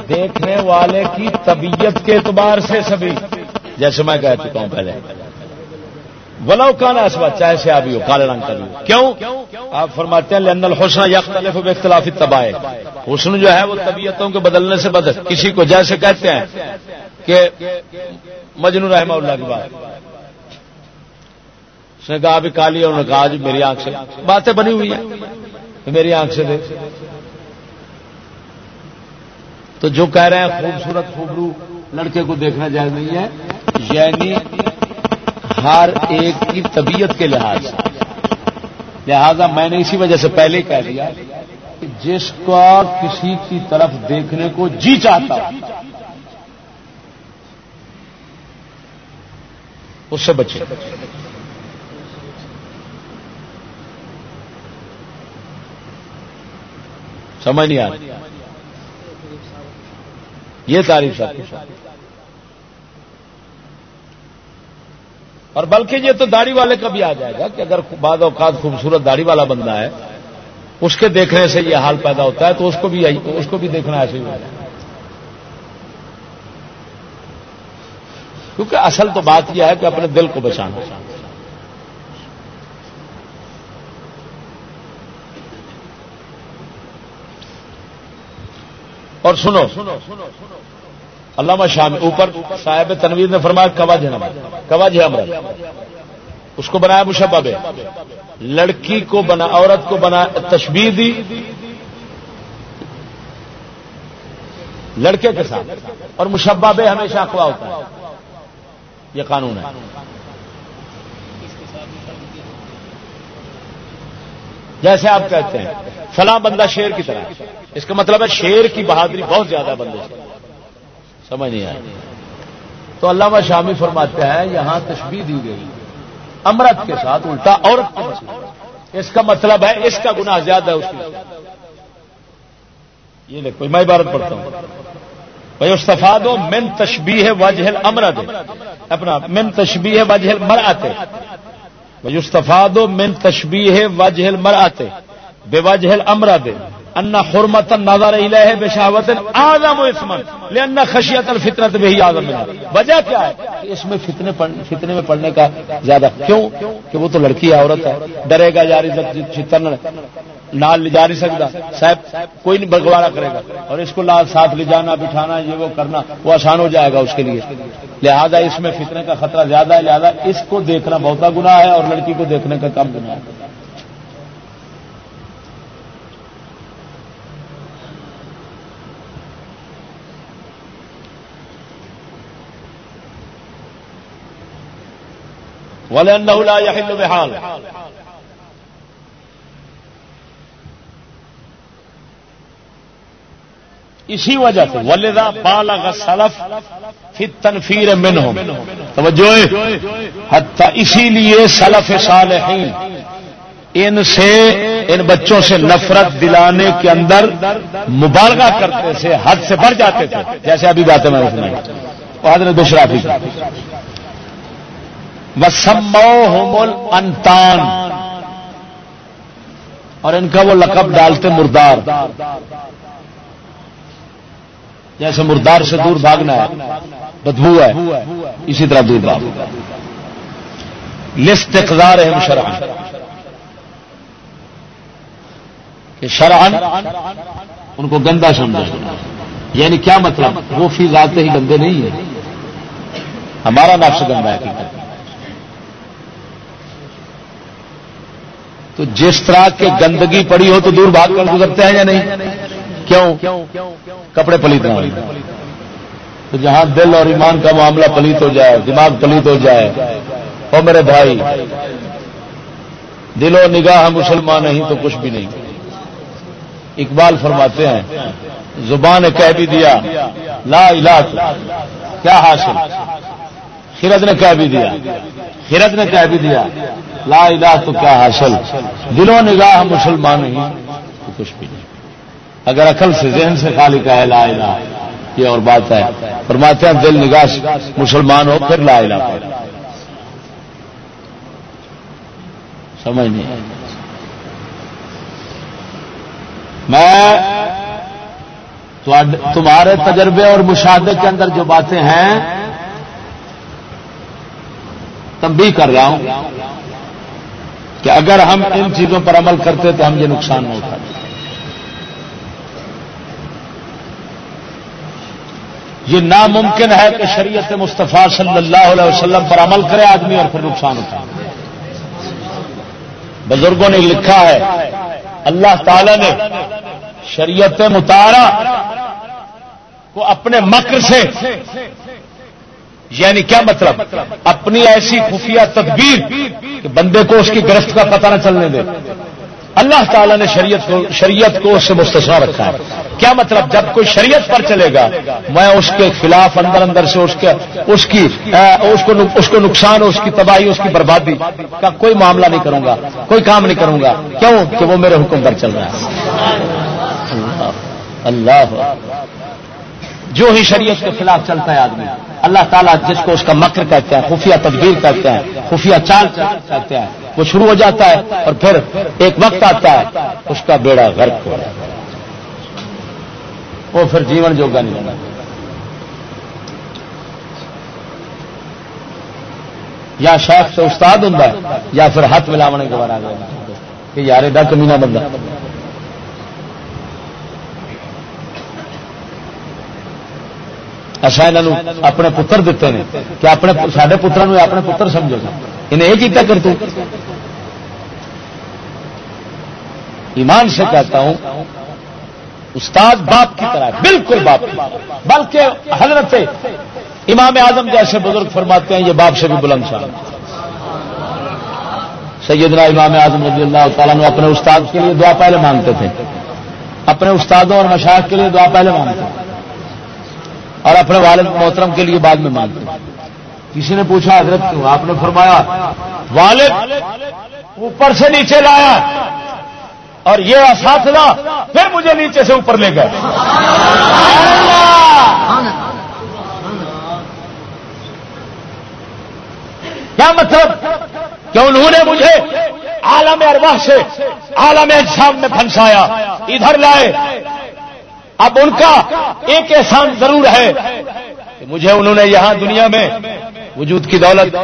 دیکھنے والے کی طبیعت کے اعتبار سے سبھی جیسے میں کہہ چکا ہوں پہلے. ولو کانا اسوا چاہے سے آبی ہو، کالے رنگ کا بھی کیوں؟ آپ فرماتے ہیں لن الحسن یختلف اختلافی تباہ حسن جو ہے، وہ طبیعتوں کے بدلنے سے بدل، کسی کو جیسے کہتے ہیں کہ مجنو رحمہ اللہ کی بات۔ اس نے کہا بھی کالی اور کہا جی میری آنکھ سے باتیں بنی ہوئی ہیں۔ میری آنکھ سے دیکھ۔ تو جو کہہ رہے ہیں خوبصورت خوبرو لڑکے کو دیکھنا جائز نہیں ہے یعنی ہر ایک کی طبیعت کے لحاظ سے۔ لہذا میں نے اسی وجہ سے پہلے ہی کہہ دیا کہ جس کا کسی کی طرف دیکھنے کو جی چاہتا اس سے بچے۔ سمجھ نہیں آ رہی۔ یہ تعریف اور بلکہ یہ تو داڑھی والے کا بھی آ جائے گا کہ اگر بعض اوقات خوبصورت داڑھی والا بندہ ہے، اس کے دیکھنے سے یہ حال پیدا ہوتا ہے تو اس کو بھی اس کو بھی دیکھنا ایسے ہی ہوتا ہے۔ کیونکہ اصل تو بات یہ ہے کہ اپنے دل کو بچانا۔ اور سنو، علامہ شام اوپر صاحب تنویر نے فرمایا کواج ہے کواج ہے اس کو بنایا مشبہ بے۔ لڑکی کو بنا، عورت کو بنا تشبیح دی۔ لڑکے کے ساتھ۔ اور مشبہ بے ہمیشہ اخوا ہوتا ہے۔ یہ قانون ہے۔ جیسے آپ کہتے ہیں، فلاں بندہ شیر کی طرح اس کا مطلب ہے شیر کی بہادری بہت زیادہ بندے سے۔ سمجھ نہیں آئی تو علامہ شامی فرماتے ہیں، یہاں تشبیح دی گئی۔ امرت کے ساتھ الٹا عورت اس کا مطلب ہے، اس کا گناہ زیادہ ہے اس کی یہ دیکھو میں عبارت پڑھتا ہوں۔ بھائی استفا دو، من تشبی ہے وجہ امرد اپنا، من تشبی ہے وجہ مر آتے بھائی استفا دو، من تشبی ہے وجہ مر آتے بے وجہ امرد ان حرمت نظر الہ بشاوت اعظم اسمن لان خشیت الفطرت به اعظم وجہ کیا ہے؟ کہ اس میں فتنے فتنے میں پڑھنے کا زیادہ کیوں؟ کہ وہ تو لڑکی عورت ہے، ڈرے گا جاری چتر نال لے جا نہیں سکتا۔ صاحب، کوئی نہیں بگوارا کرے گا۔ اور اس کو لال ساتھ لے جانا، بٹھانا، یہ وہ کرنا، وہ آسان ہو جائے گا اس کے لیے۔ لہذا اس میں فتنے کا خطرہ زیادہ ہے، لہذا اس کو دیکھنا بہت گناہ ہے اور لڑکی کو دیکھنے کا کم گناہ ہے۔ لا يحل بحال اسی وجہ سے ولدا بالا کا سلف پھر تنفیر من ہو توجہ اسی لیے سلف صالحین ان سے، ان بچوں سے نفرت دلانے کے اندر مبالغہ کرتے تھے، حد سے بڑھ جاتے تھے، جیسے ابھی باتیں میں سنائی۔ حضرت بشرافی انتان اور ان کا وہ لقب ڈالتے مردار۔ جیسے مردار سے دور بھاگنا ہے، بدبو ہے، اسی طرح دور بھاگ۔ لسٹ اقدار ہے شرح کہ شرحن ان کو گندا سمجھا۔ یعنی کیا مطلب؟ وہ فی ذات ہی گندے نہیں ہے ہمارا نفس گندا ہے۔ تو جس طرح کے گندگی پڑی ہو تو دور بھاگ کر گزرتے ہیں یا نہیں؟ کیوں؟ کپڑے پلیت نہ تو جہاں دل اور ایمان کا معاملہ پلیت ہو جائے، دماغ پلیت ہو جائے، او میرے بھائی، دل و نگاہ مسلمان نہیں تو کچھ بھی نہیں۔ اقبال فرماتے ہیں، زبان کہہ بھی دیا، لا الہ کیا حاصل؟ خرد نے کہہ بھی دیا۔ خرد نے کہہ بھی دیا، لا الہ تو کیا حاصل؟ دل و نگاہ مسلمان نہیں، تو کچھ بھی نہیں۔ اگر عقل سے، ذہن سے خالی کا ہے لا الہ، یہ اور بات ہے۔ فرماتے ہیں، دل نگاہ مسلمان ہو، پھر لا الہ۔ سمجھ نہیں میں تمہارے تجربے اور مشاہدے کے اندر جو باتیں ہیں تب بھی کر رہا ہوں کہ اگر ہم ان چیزوں پر عمل کرتے تو ہم یہ نقصان نہیں اٹھاتے یہ ناممکن ہے کہ شریعت مصطفیٰ صلی اللہ علیہ وسلم پر عمل کرے آدمی اور پھر نقصان ہوتا بزرگوں نے لکھا ہے، اللہ تعالی نے شریعت متارا کو اپنے مکر سے یعنی کیا مطلب؟ اپنی ایسی خفیہ تدبیر کہ بندے کو اس کی گرفت کا پتہ نہ چلنے دے۔ اللہ تعالیٰ نے شریعت کو شریعت کو اس سے مستثنا رکھا ہے۔ کیا مطلب؟ جب کوئی شریعت پر چلے گا، میں اس کے خلاف اندر اندر سے اس کے اس کی اس کو اس کو نقصان، اس کی تباہی، اس کی بربادی کا کوئی معاملہ نہیں کروں گا۔ کوئی کام نہیں کروں گا۔ کیوں؟ کہ وہ میرے حکم پر چل رہا ہے۔ اللہ۔ جو ہی شریعت کے خلاف چلتا ہے آدمی۔ اللہ تعالیٰ جس کو اس کا مکر کہتے ہیں، خفیہ تدبیر کہتے ہیں، خفیہ چال کہتے ہیں، وہ شروع ہو جاتا ہے اور پھر ایک وقت آتا ہے، اس کا بیڑا غرق ہو رہا ہے۔ وہ پھر جیون جوگا نہیں ہونا یا شاخ سے استاد ہوں یا پھر ہاتھ ملاونے کے بعد آ گیا کہ یار ایڈا کمینا بندہ۔ اچھا یہاں اپنے پتر دیتے ہیں کہ اپنے سارے پتروں اپنے پتر سمجھو گا انہیں یہ کیا کرتے ایمان سے کہتا ہوں، استاد باپ کی طرح بالکل باپ کی۔ بلکہ حضرت امام اعظم جیسے بزرگ فرماتے ہیں، یہ باپ سے بھی بلند شان سیدنا امام اعظم رضی اللہ تعالیٰ نے اپنے استاد کے لیے دعا پہلے مانگتے تھے۔ اپنے استادوں اور مشاق کے لیے دعا پہلے مانگتے تھے۔ اور اپنے والد محترم کے لیے بعد میں مانگتے کسی نے پوچھا، حضرت کیوں؟ آپ نے فرمایا، والد اوپر سے نیچے لایا اور یہ اساتذہ پھر مجھے نیچے سے اوپر لے گئے۔ کیا مطلب؟ کہ انہوں نے مجھے عالم ارواح سے، عالم اجسام میں پھنسایا، ادھر لائے اب ان کا ایک احسان ضرور ہے کہ مجھے انہوں نے یہاں دنیا میں وجود کی دولت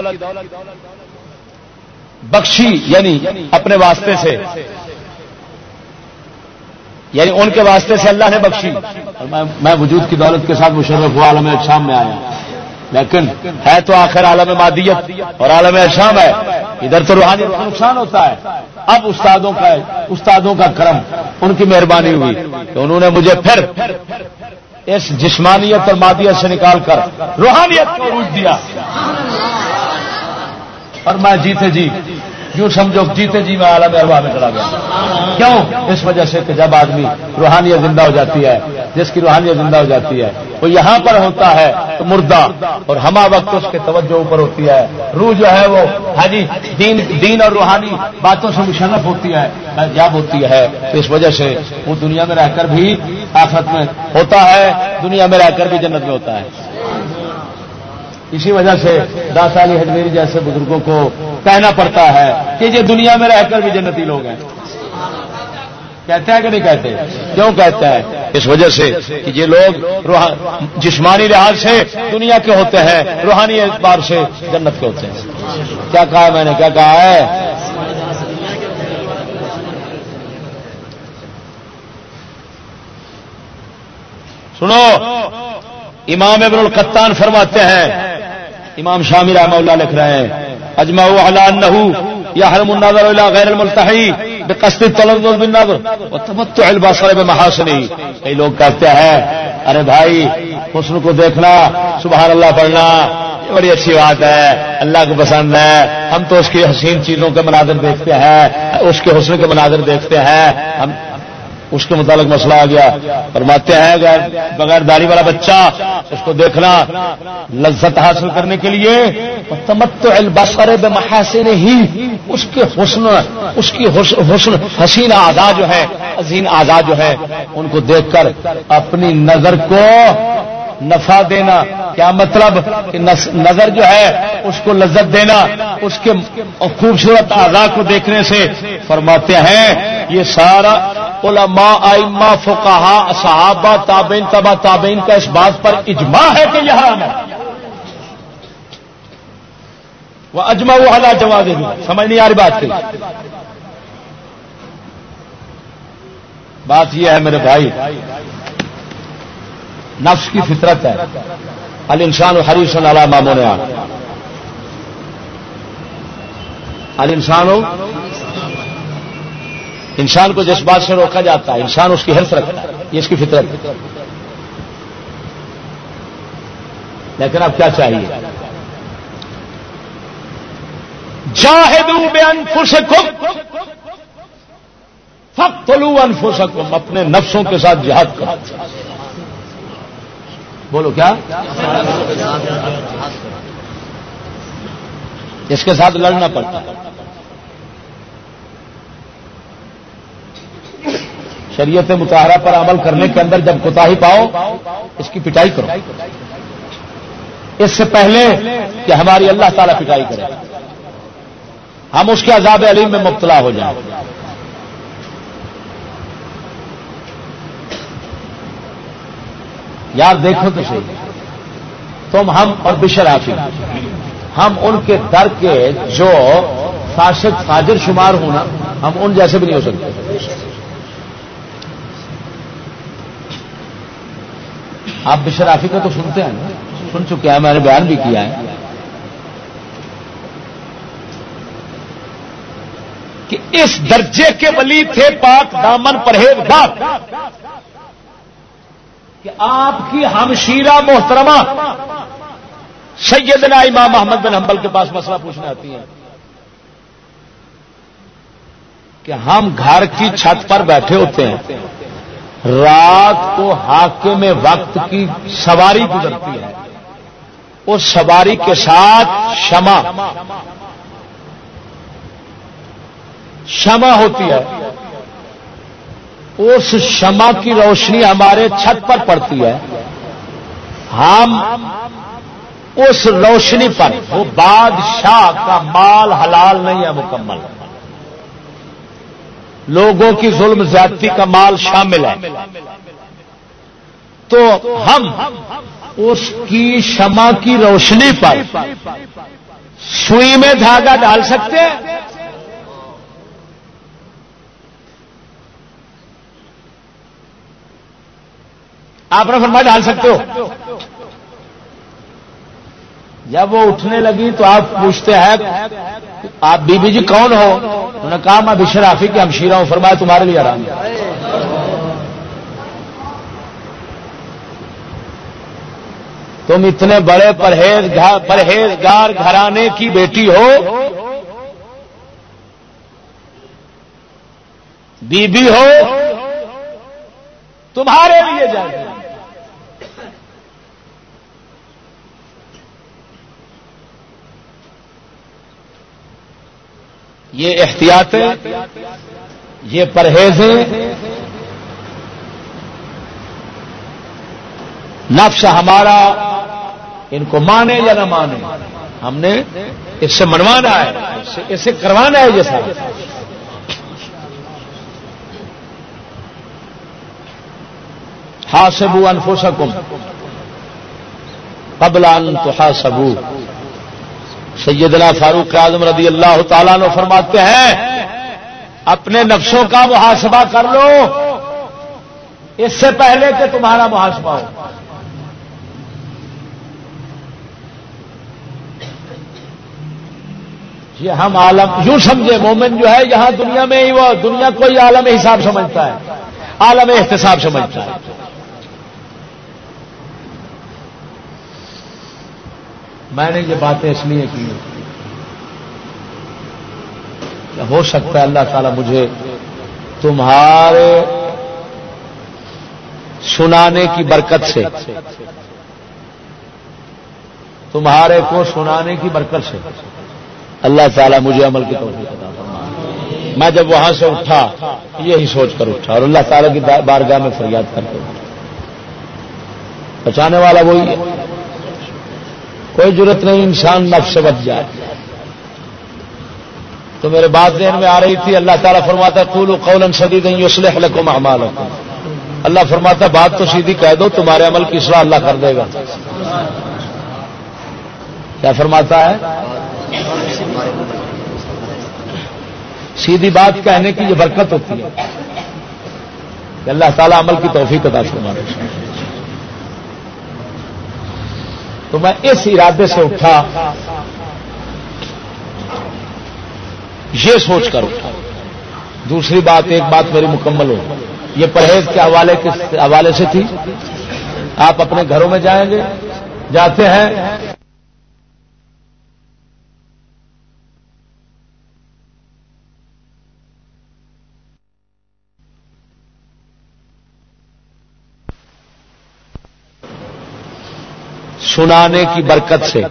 بخشی یعنی اپنے واسطے سے یعنی ان کے واسطے سے اللہ نے بخشی۔ اور میں وجود کی دولت کے ساتھ مشرف ہوا، عالم شام میں آیا۔ لیکن ہے تو آخر عالم مادیت اور عالم شام ہے۔ ادھر تو روحانی نقصان ہوتا ہے۔ اب استادوں کا استادوں کا کرم، ان کی مہربانی ہوئی۔ کہ انہوں نے مجھے پھر اس جسمانیت اور مادیت سے نکال کر روحانیت کو روج دیا۔ اور میں جیتے جی یوں سمجھو جیتے جی میں اعلیٰ اروا میں چلا گیا۔ کیوں؟ اس وجہ سے کہ جب آدمی روحانیت زندہ ہو جاتی ہے، جس کی روحانیت زندہ ہو جاتی ہے، وہ یہاں پر ہوتا ہے تو مردہ، اور ہما وقت اس کے توجہ اوپر ہوتی ہے۔ روح جو ہے وہ ہاں جی دین دین اور روحانی باتوں سے مشرف ہوتی ہے۔ جب ہوتی ہے۔ تو اس وجہ سے وہ دنیا میں رہ کر بھی آفت میں ہوتا ہے، دنیا میں رہ کر بھی جنت میں ہوتا ہے۔ اسی وجہ سے داس علی حجمیری جیسے بزرگوں کو کہنا پڑتا ہے کہ یہ دنیا میں رہ کر بھی جنتی لوگ ہیں۔ کہتے ہیں کہ نہیں کہتے؟ کیوں کہتے ہیں؟ اس وجہ سے کہ یہ لوگ جسمانی لحاظ سے دنیا کے ہوتے ہیں، روحانی اعتبار سے جنت کے ہوتے ہیں۔ کیا کہا میں نے؟ کیا کہا ہے؟ سنو، امام ابن القطان فرماتے ہیں امام شامی رحمہ اللہ لکھ رہے ہیں اجما یا حرم النظر غیر الملتحی بقصد الطلب بالنظر وتمتع البصر بمحاسنه کئی لوگ کہتے ہیں، ارے بھائی، حسن کو دیکھنا، سبحان اللہ پڑھنا بڑی اچھی بات ہے، اللہ کو پسند ہے۔ ہم تو اس کی حسین چیزوں کے مناظر دیکھتے ہیں، اس کے حسن کے مناظر دیکھتے ہیں۔ ہم اس کے متعلق مسئلہ آ گیا۔ فرماتے ہیں بغیر داڑھی والا بچہ اس کو دیکھنا لذت حاصل کرنے کے لیے تمت البصر بمحاسن ہی اس کے حسن، اس کی حسن، حسین آزاد جو ہے عظیم آزاد جو ہے، ان کو دیکھ کر اپنی نظر کو نفع دینا. کیا مطلب؟ کہ نظر جو ہے، اس کو لذت دینا، اس کے خوبصورت آزاد کو دیکھنے سے فرماتے ہیں، یہ سارا علماء ائمہ فقہا صحابہ، تابعین تبا تابعین کا اس بات پر اجماع ہے کہ یہاں ہے۔ وہ اجما وہ حالات جواب دے سمجھ نہیں آ رہی بات کی؟ بات یہ ہے میرے بھائی نفس کی فطرت ہے۔ ال انسان و حریصن علا نے ال انسان ہو انسان کو جس بات سے روکا جاتا ہے، انسان اس کی حرف رکھتا ہے، یہ اس کی فطرت لیکن اب کیا چاہیے؟ جاہدو بے انفسکم فقتلو انفسکم، اپنے نفسوں کے ساتھ جہاد کرو۔ بولو کیا؟ اس کے ساتھ لڑنا پڑتا ہے۔ شریعت مطالعہ پر عمل کرنے کے اندر جب کوتا ہی پاؤ، اس کی پٹائی کرو۔ اس سے پہلے کہ ہماری اللہ تعالی پٹائی کرے۔ ہم اس کے عذاب علیم میں مبتلا ہو جائیں۔ یار دیکھو تو صحیح۔ تم ہم اور بشر آفی ہم ان کے در کے جو فاسد فاجر شمار ہونا ہم ان جیسے بھی نہیں ہو سکتے۔ آپ بشرافی کا تو سنتے ہیں سن چکے ہیں، میں نے بیان بھی کیا ہے۔ کہ اس درجے کے ولی تھے پاک دامن پرہیزگار۔ کہ آپ کی ہمشیرہ محترمہ سیدنا امام محمد بن حنبل کے پاس مسئلہ پوچھنے آتی ہیں کہ ہم گھر کی چھت پر بیٹھے ہوتے ہیں، رات کو حاکم میں وقت کی سواری گزرتی ہے۔ اس سواری کے ساتھ شمع شمع ہوتی ہے۔ اس شمع کی روشنی ہمارے چھت پر پڑتی ہے۔ ہم اس روشنی پر، وہ بادشاہ کا مال حلال نہیں ہے، مکمل۔ لوگوں کی ظلم، زیادتی کا مال شامل ہے۔ تو ہم اس کی شمع کی روشنی پر سوئی میں دھاگا ڈال سکتے ہیں؟ آپ نے فرمایا ڈال سکتے ہو؟ جب وہ اٹھنے لگی تو آپ پوچھتے ہیں، آپ بی بی جی کون ہو؟ انہوں نے کہا، میں بشرافی کی ہمشیرہ ہوں، فرمایا تمہارے لیے آرام تم اتنے بڑے پرہیز پرہیزگار گھرانے کی بیٹی ہو۔ بی بی ہو، تمہارے لیے جائے۔ یہ احتیاطیں، یہ پرہیزیں، نفس ہمارا ان کو مانے یا نہ مانے، ہم نے اس سے منوانا ہے، اس سے کروانا ہے یہ سارا۔ ہاسبو انفوسکم قبل ان تو ہاسبو سیدنا فاروق اعظم رضی اللہ تعالیٰ نے فرماتے ہیں، اپنے نفسوں کا محاسبہ کر لو۔ اس سے پہلے کہ تمہارا محاسبہ ہو۔ یہ ہم عالم، یوں سمجھے، مومن جو ہے، یہاں دنیا میں ہی وہ، دنیا کو ہی عالم حساب سمجھتا ہے، عالم احتساب سمجھتا ہے۔ میں نے یہ باتیں اس لیے کی ہو سکتا ہے اللہ تعالیٰ مجھے تمہارے سنانے کی برکت سے تمہارے کو سنانے کی برکت سے اللہ تعالیٰ مجھے عمل کی توفیق میں جب وہاں سے اٹھا یہی سوچ کر اٹھا اور اللہ تعالیٰ کی بارگاہ میں فریاد کر کے اٹھا۔ بچانے والا وہی ہے۔ کوئی ضرورت نہیں، انسان نفس سے بچ جائے۔ تو میرے بات ذہن میں آ رہی تھی، اللہ تعالیٰ فرماتا قول قول سدید اسلح لکم اعمالکم۔ اللہ فرماتا بات تو سیدھی کہہ دو، تمہارے عمل کی اصلاح اللہ کر دے گا۔ کیا فرماتا ہے؟ سیدھی بات کہنے کی یہ برکت ہوتی ہے۔ کہ اللہ تعالیٰ عمل کی توفیق ادا فرما تو میں اس ارادے سے اٹھا۔ یہ سوچ کر اٹھا۔ دوسری بات، ایک بات میری مکمل ہو۔ یہ پرہیز کے حوالے کے حوالے سے تھی۔ آپ اپنے گھروں میں جائیں گے، جاتے ہیں۔ سنانے کی برکت سے۔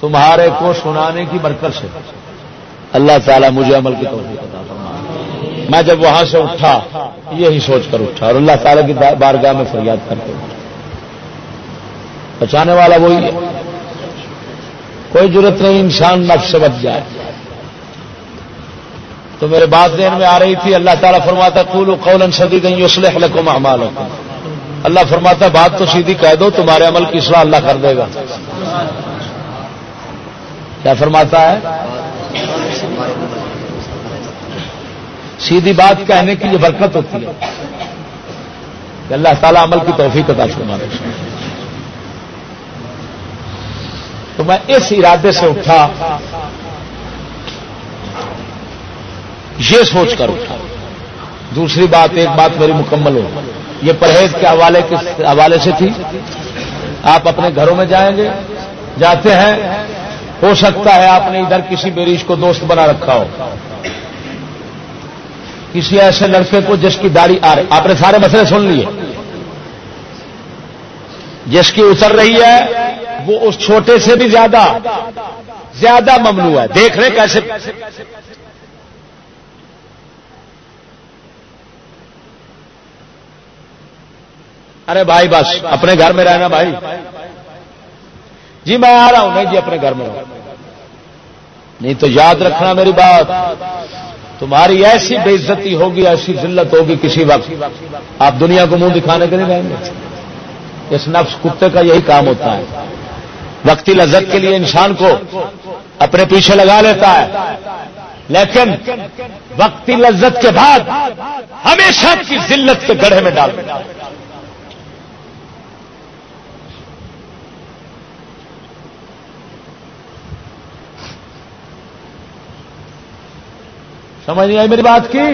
تمہارے کو سنانے کی برکت سے۔ اللہ تعالیٰ مجھے عمل کی توفیق عطا فرمائے۔ میں جب وہاں سے اٹھا، یہی سوچ کر اٹھا اور اللہ تعالیٰ کی بارگاہ میں فریاد کر کے اٹھا۔ بچانے والا وہی ہے۔ کوئی ضرورت نہیں، انسان نفس سے بچ جائے۔ تو میرے بات ذہن میں آ رہی تھی، اللہ تعالیٰ فرماتا قول قولا سدید یصلح لكم اعمالکم۔ اللہ فرماتا بات تو سیدھی کہہ دو، تمہارے عمل کی اصلاح اللہ کر دے گا۔ کیا فرماتا ہے؟ سیدھی بات کہنے کی یہ برکت ہوتی ہے۔ کہ اللہ تعالیٰ عمل کی توفیق ادا فرما دے تو میں اس ارادے سے اٹھا، یہ سوچ کر اٹھا۔ دوسری بات، ایک بات میری مکمل ہو۔ یہ پرہیز کے حوالے کے حوالے سے تھی۔ آپ اپنے گھروں میں جائیں گے، جاتے ہیں، ہو سکتا ہے آپ نے ادھر کسی بیریش کو دوست بنا رکھا ہو۔ کسی ایسے لڑکے کو جس کی داڑھی آ رہی، آپ نے سارے مسئلے سن لیے۔ جس کی اتر رہی ہے، وہ اس چھوٹے سے بھی زیادہ زیادہ ممنوع ہے۔ دیکھ رہے کیسے۔ ارے بھائی، بس، اپنے گھر میں رہنا بھائی۔ جی میں آ رہا ہوں۔ نہیں جی اپنے گھر میں رہوں نہیں تو یاد رکھنا میری بات۔ تمہاری ایسی بے عزتی ہوگی، ایسی ذلت ہوگی کسی وقت۔ آپ دنیا کو منہ دکھانے کے لیے رہیں گے۔ اس نفس کتے کا یہی کام ہوتا ہے۔ وقتی لذت کے لیے انسان کو اپنے پیچھے لگا لیتا ہے۔ لیکن وقتی لذت کے بعد ہمیشہ کی ذلت کے گڑھے میں ڈال سمجھ نہیں آئی میری بات کی؟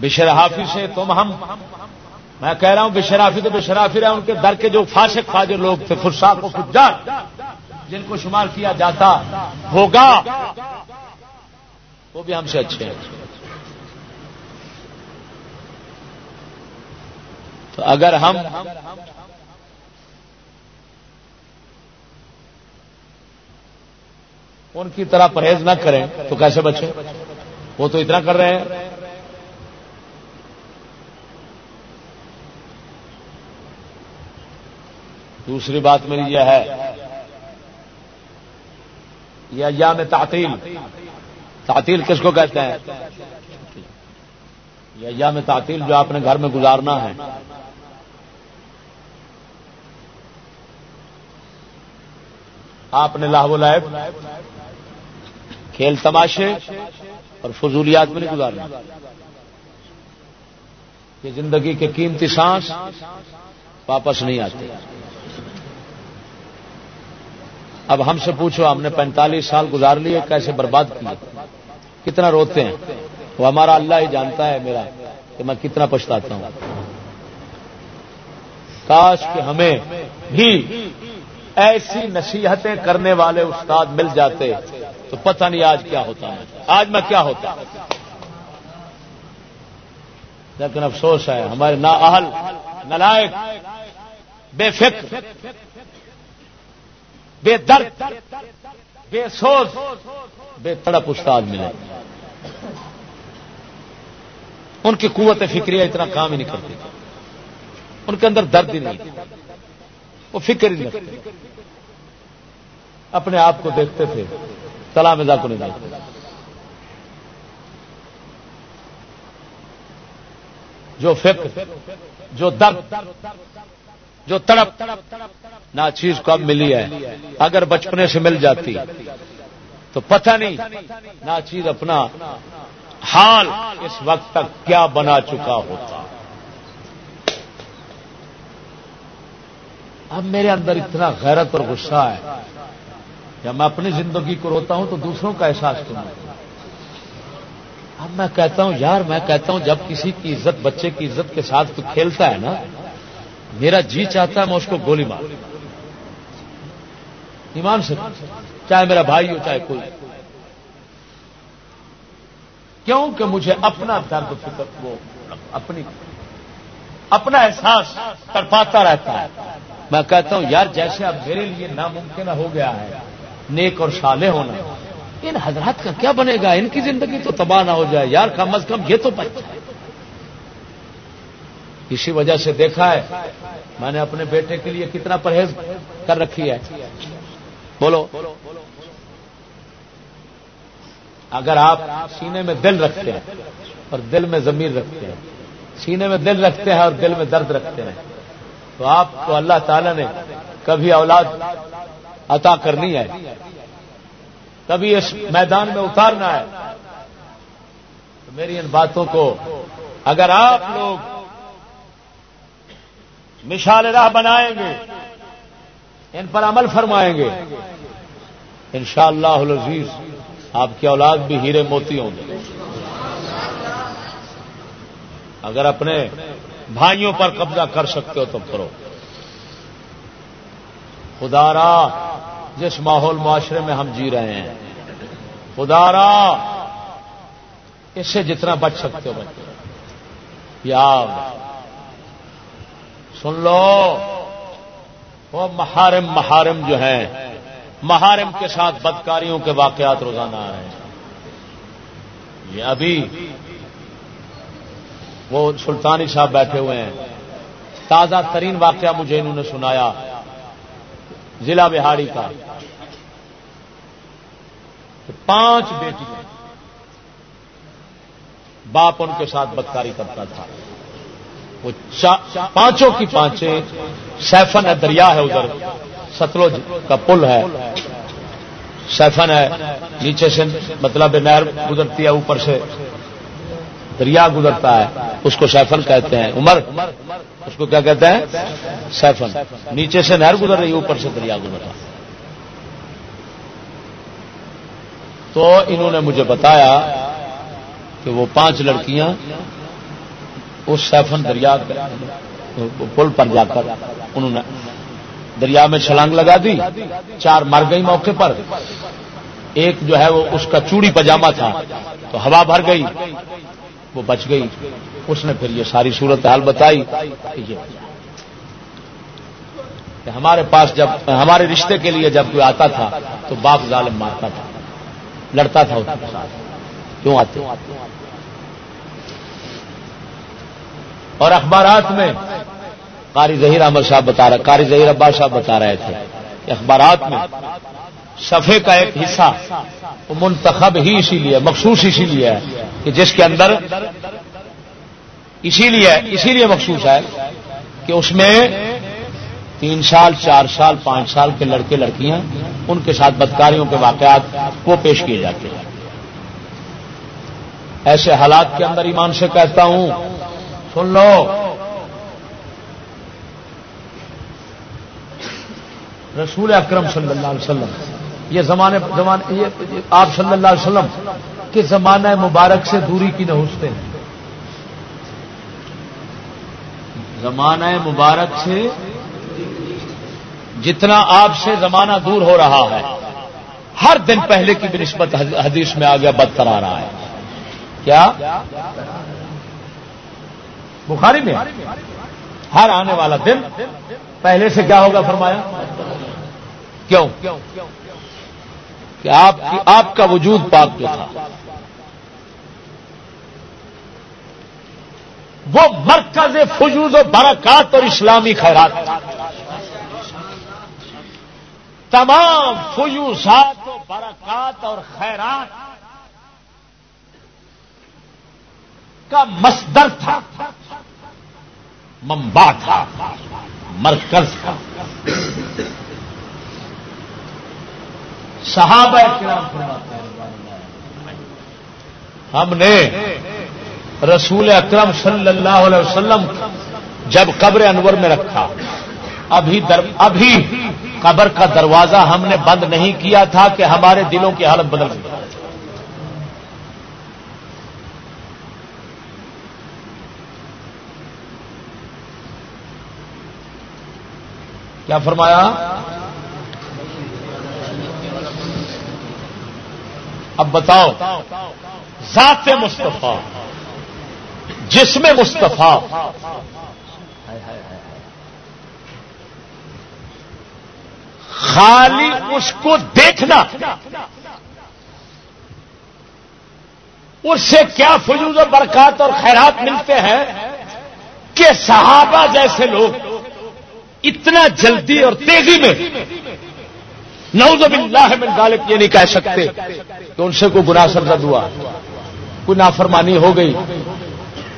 بشرافی سے تم ہم، میں کہہ رہا ہوں بشرافی تو بشرافی رہے ان کے در کے جو فاسق فاجر لوگ تھے فرساق و فجار جن کو شمار کیا جاتا ہوگا، وہ بھی ہم سے اچھے ہیں۔ تو اگر ہم ان کی طرح پرہیز نہ کریں، تو کیسے بچے وہ تو اتنا کر رہے ہیں۔ دوسری بات میری یہ ہے یہ ایام تعطیل۔ تعطیل کس کو کہتے ہیں؟ یہ ایام تعطیل جو آپ نے گھر میں گزارنا ہے۔ آپ نے لاہ لائب کھیل تماشے اور فضولیات میں نہیں گزارنا۔ یہ زندگی کے قیمتی سانس واپس نہیں آتے۔ اب ہم سے پوچھو، ہم نے پینتالیس سال گزار لیے، کیسے برباد کیے؟ کتنا روتے ہیں؟ وہ ہمارا اللہ ہی جانتا ہے میرا کہ میں کتنا پچھتاتا ہوں۔ کاش کہ ہمیں بھی ایسی نصیحتیں کرنے والے استاد مل جاتے۔ تو پتہ نہیں آج کیا ہوتا ہے۔ آج میں کیا ہوتا لیکن افسوس ہے، ہمارے نا اہل نلائق بے فکر، بے درد، بے سوچ بے تڑپ استاد ملے۔ ان کی قوت فکریہ اتنا کام ہی نہیں کرتی۔ ان کے اندر درد ہی نہیں۔ وہ فکر ہی نہیں اپنے آپ کو دیکھتے تھے۔ تلا مزا کو نہیں دیکھتے جو فکر جو درد، جو تڑپ، نہ چیز کو اب ملی ہے۔ اگر بچپنے سے مل جاتی، تو پتہ نہیں نہ چیز اپنا حال اس وقت تک کیا بنا چکا ہوتا۔ اب میرے اندر اتنا غیرت اور غصہ ہے۔ جب میں اپنی زندگی کو روتا ہوں تو دوسروں کا احساس کروں اب میں کہتا ہوں، یار میں کہتا ہوں، جب کسی کی عزت، بچے کی عزت کے ساتھ تو کھیلتا ہے نا، میرا جی چاہتا ہے میں اس کو گولی مار۔ ایمان سے، چاہے میرا بھائی ہو، چاہے کوئی۔ کیوں کہ مجھے اپنا درد فکر، وہ اپنی، اپنا احساس کر پاتا رہتا ہے۔ میں کہتا ہوں، یار جیسے اب میرے لیے ناممکن ہو گیا ہے نیک اور صالح ہونا۔ ان حضرات کا کیا بنے گا؟ ان کی زندگی تو تباہ نہ ہو جائے۔ یار، کم از کم یہ تو بچ جائے اسی وجہ سے دیکھا ہے، میں نے اپنے بیٹے کے لیے کتنا پرہیز کر رکھی ہے۔ بولو۔ اگر آپ سینے میں دل رکھتے ہیں اور دل میں ضمیر رکھتے ہیں، سینے میں دل رکھتے ہیں اور دل میں درد رکھتے ہیں، تو آپ کو اللہ تعالی نے کبھی اولاد عطا کرنی ہے۔ کبھی اس میدان میں اتارنا ہے۔ تو میری ان باتوں کو اگر آپ لوگ مشال راہ بنائیں گے، ان پر عمل فرمائیں گے۔ ان شاء اللہ آپ کی اولاد بھی ہیرے موتی ہوں گے۔ اگر اپنے بھائیوں پر قبضہ کر سکتے ہو تو کرو۔ خدارا، جس ماحول معاشرے میں ہم جی رہے ہیں۔ خدارا، اس سے جتنا بچ سکتے ہو بچے یا سن لو، وہ محارم محارم جو ہیں، محارم کے ساتھ بدکاریوں کے واقعات روزانہ آ رہے ہیں۔ یہ ابھی وہ سلطانی صاحب بیٹھے ہوئے ہیں۔ تازہ ترین واقعہ مجھے انہوں نے سنایا۔ ضلع بہاڑی کا۔ پانچ بیٹی باپ ان کے ساتھ بدکاری کرتا تھا۔ وہ پانچوں کی پانچیں، سیفن ہے، دریا ہے ادھر ستلوج جی کا پل ہے۔ سیفن ہے، نیچے سے مطلب نہر گزرتی ہے، اوپر سے دریا گزرتا ہے، اس کو سیفن کہتے ہیں۔ عمر اس کو کیا کہتے ہیں؟ سیفن. نیچے سے نہر گزر رہی اوپر سے دریا گزر رہا تو انہوں نے مجھے بتایا کہ وہ پانچ لڑکیاں اس سیفن دریا پل پر جا کر انہوں نے دریا میں چھلانگ لگا دی، چار مر گئی موقع پر۔ ایک جو ہے وہ اس کا چوڑی پجامہ تھا، تو ہوا بھر گئی۔ وہ بچ گئی۔ اس نے پھر یہ ساری صورت حال بتائی کہ ہمارے پاس جب ہمارے رشتے کے لیے جب کوئی آتا تھا تو باپ ظالم مارتا تھا۔ لڑتا تھا اس کے ساتھ۔ کیوں آتے؟ اور اخبارات میں قاری ظہیر احمد صاحب بتا رہے قاری ظہیر عباس صاحب بتا رہے تھے کہ اخبارات میں صفحے کا ایک حصہ وہ منتخب ہی اسی لیے، مخصوص اسی لیے ہے کہ جس کے اندر اسی لیے اسی لیے مخصوص ہے کہ اس میں تین سال، چار سال، پانچ سال کے لڑکے، لڑکیاں، ان کے ساتھ بدکاریوں کے واقعات وہ پیش کیے جاتے ہیں۔ ایسے حالات کے اندر ایمان سے کہتا ہوں، سن لو، رسول اکرم صلی اللہ علیہ وسلم یہ زمانے زمانے یہ آپ صلی اللہ علیہ وسلم کے زمانہ مبارک سے دوری کی نہوستے ہیں۔ زمانہ مبارک سے جتنا آپ سے زمانہ دور ہو رہا ہے، ہر دن پہلے کی بھی حدیث میں آ گیا بدتر آ رہا ہے۔ کیا؟ بخاری میں۔ ہر آنے والا دن پہلے سے کیا ہوگا فرمایا؟ کیوں؟ کہ آپ آپ کا وجود پاک جو تھا۔ وہ مرکز فجوز و برکات اور اسلامی خیرات تمام فجوسات و برکات اور خیرات کا مصدر تھا۔ ممبا تھا۔ مرکز تھا۔ صحابہ ہم نے رسول اکرم صلی اللہ علیہ وسلم جب قبر انور میں رکھا، ابھی در، ابھی قبر کا دروازہ ہم نے بند نہیں کیا تھا کہ ہمارے دلوں کی حالت بدل گئی۔ کیا فرمایا؟ اب بتاؤ، ذات مصطفیٰ، جسم مصطفیٰ۔ خالی اس کو دیکھنا۔ اس سے کیا فجوز و برکات اور خیرات ملتے ہیں کہ صحابہ جیسے لوگ اتنا جلدی اور تیزی میں نعوذ باللہ من ذالک یہ نہیں کہہ سکتے کہ ان سے کوئی گناہ سرزد ہوا، کوئی نافرمانی ہو گئی،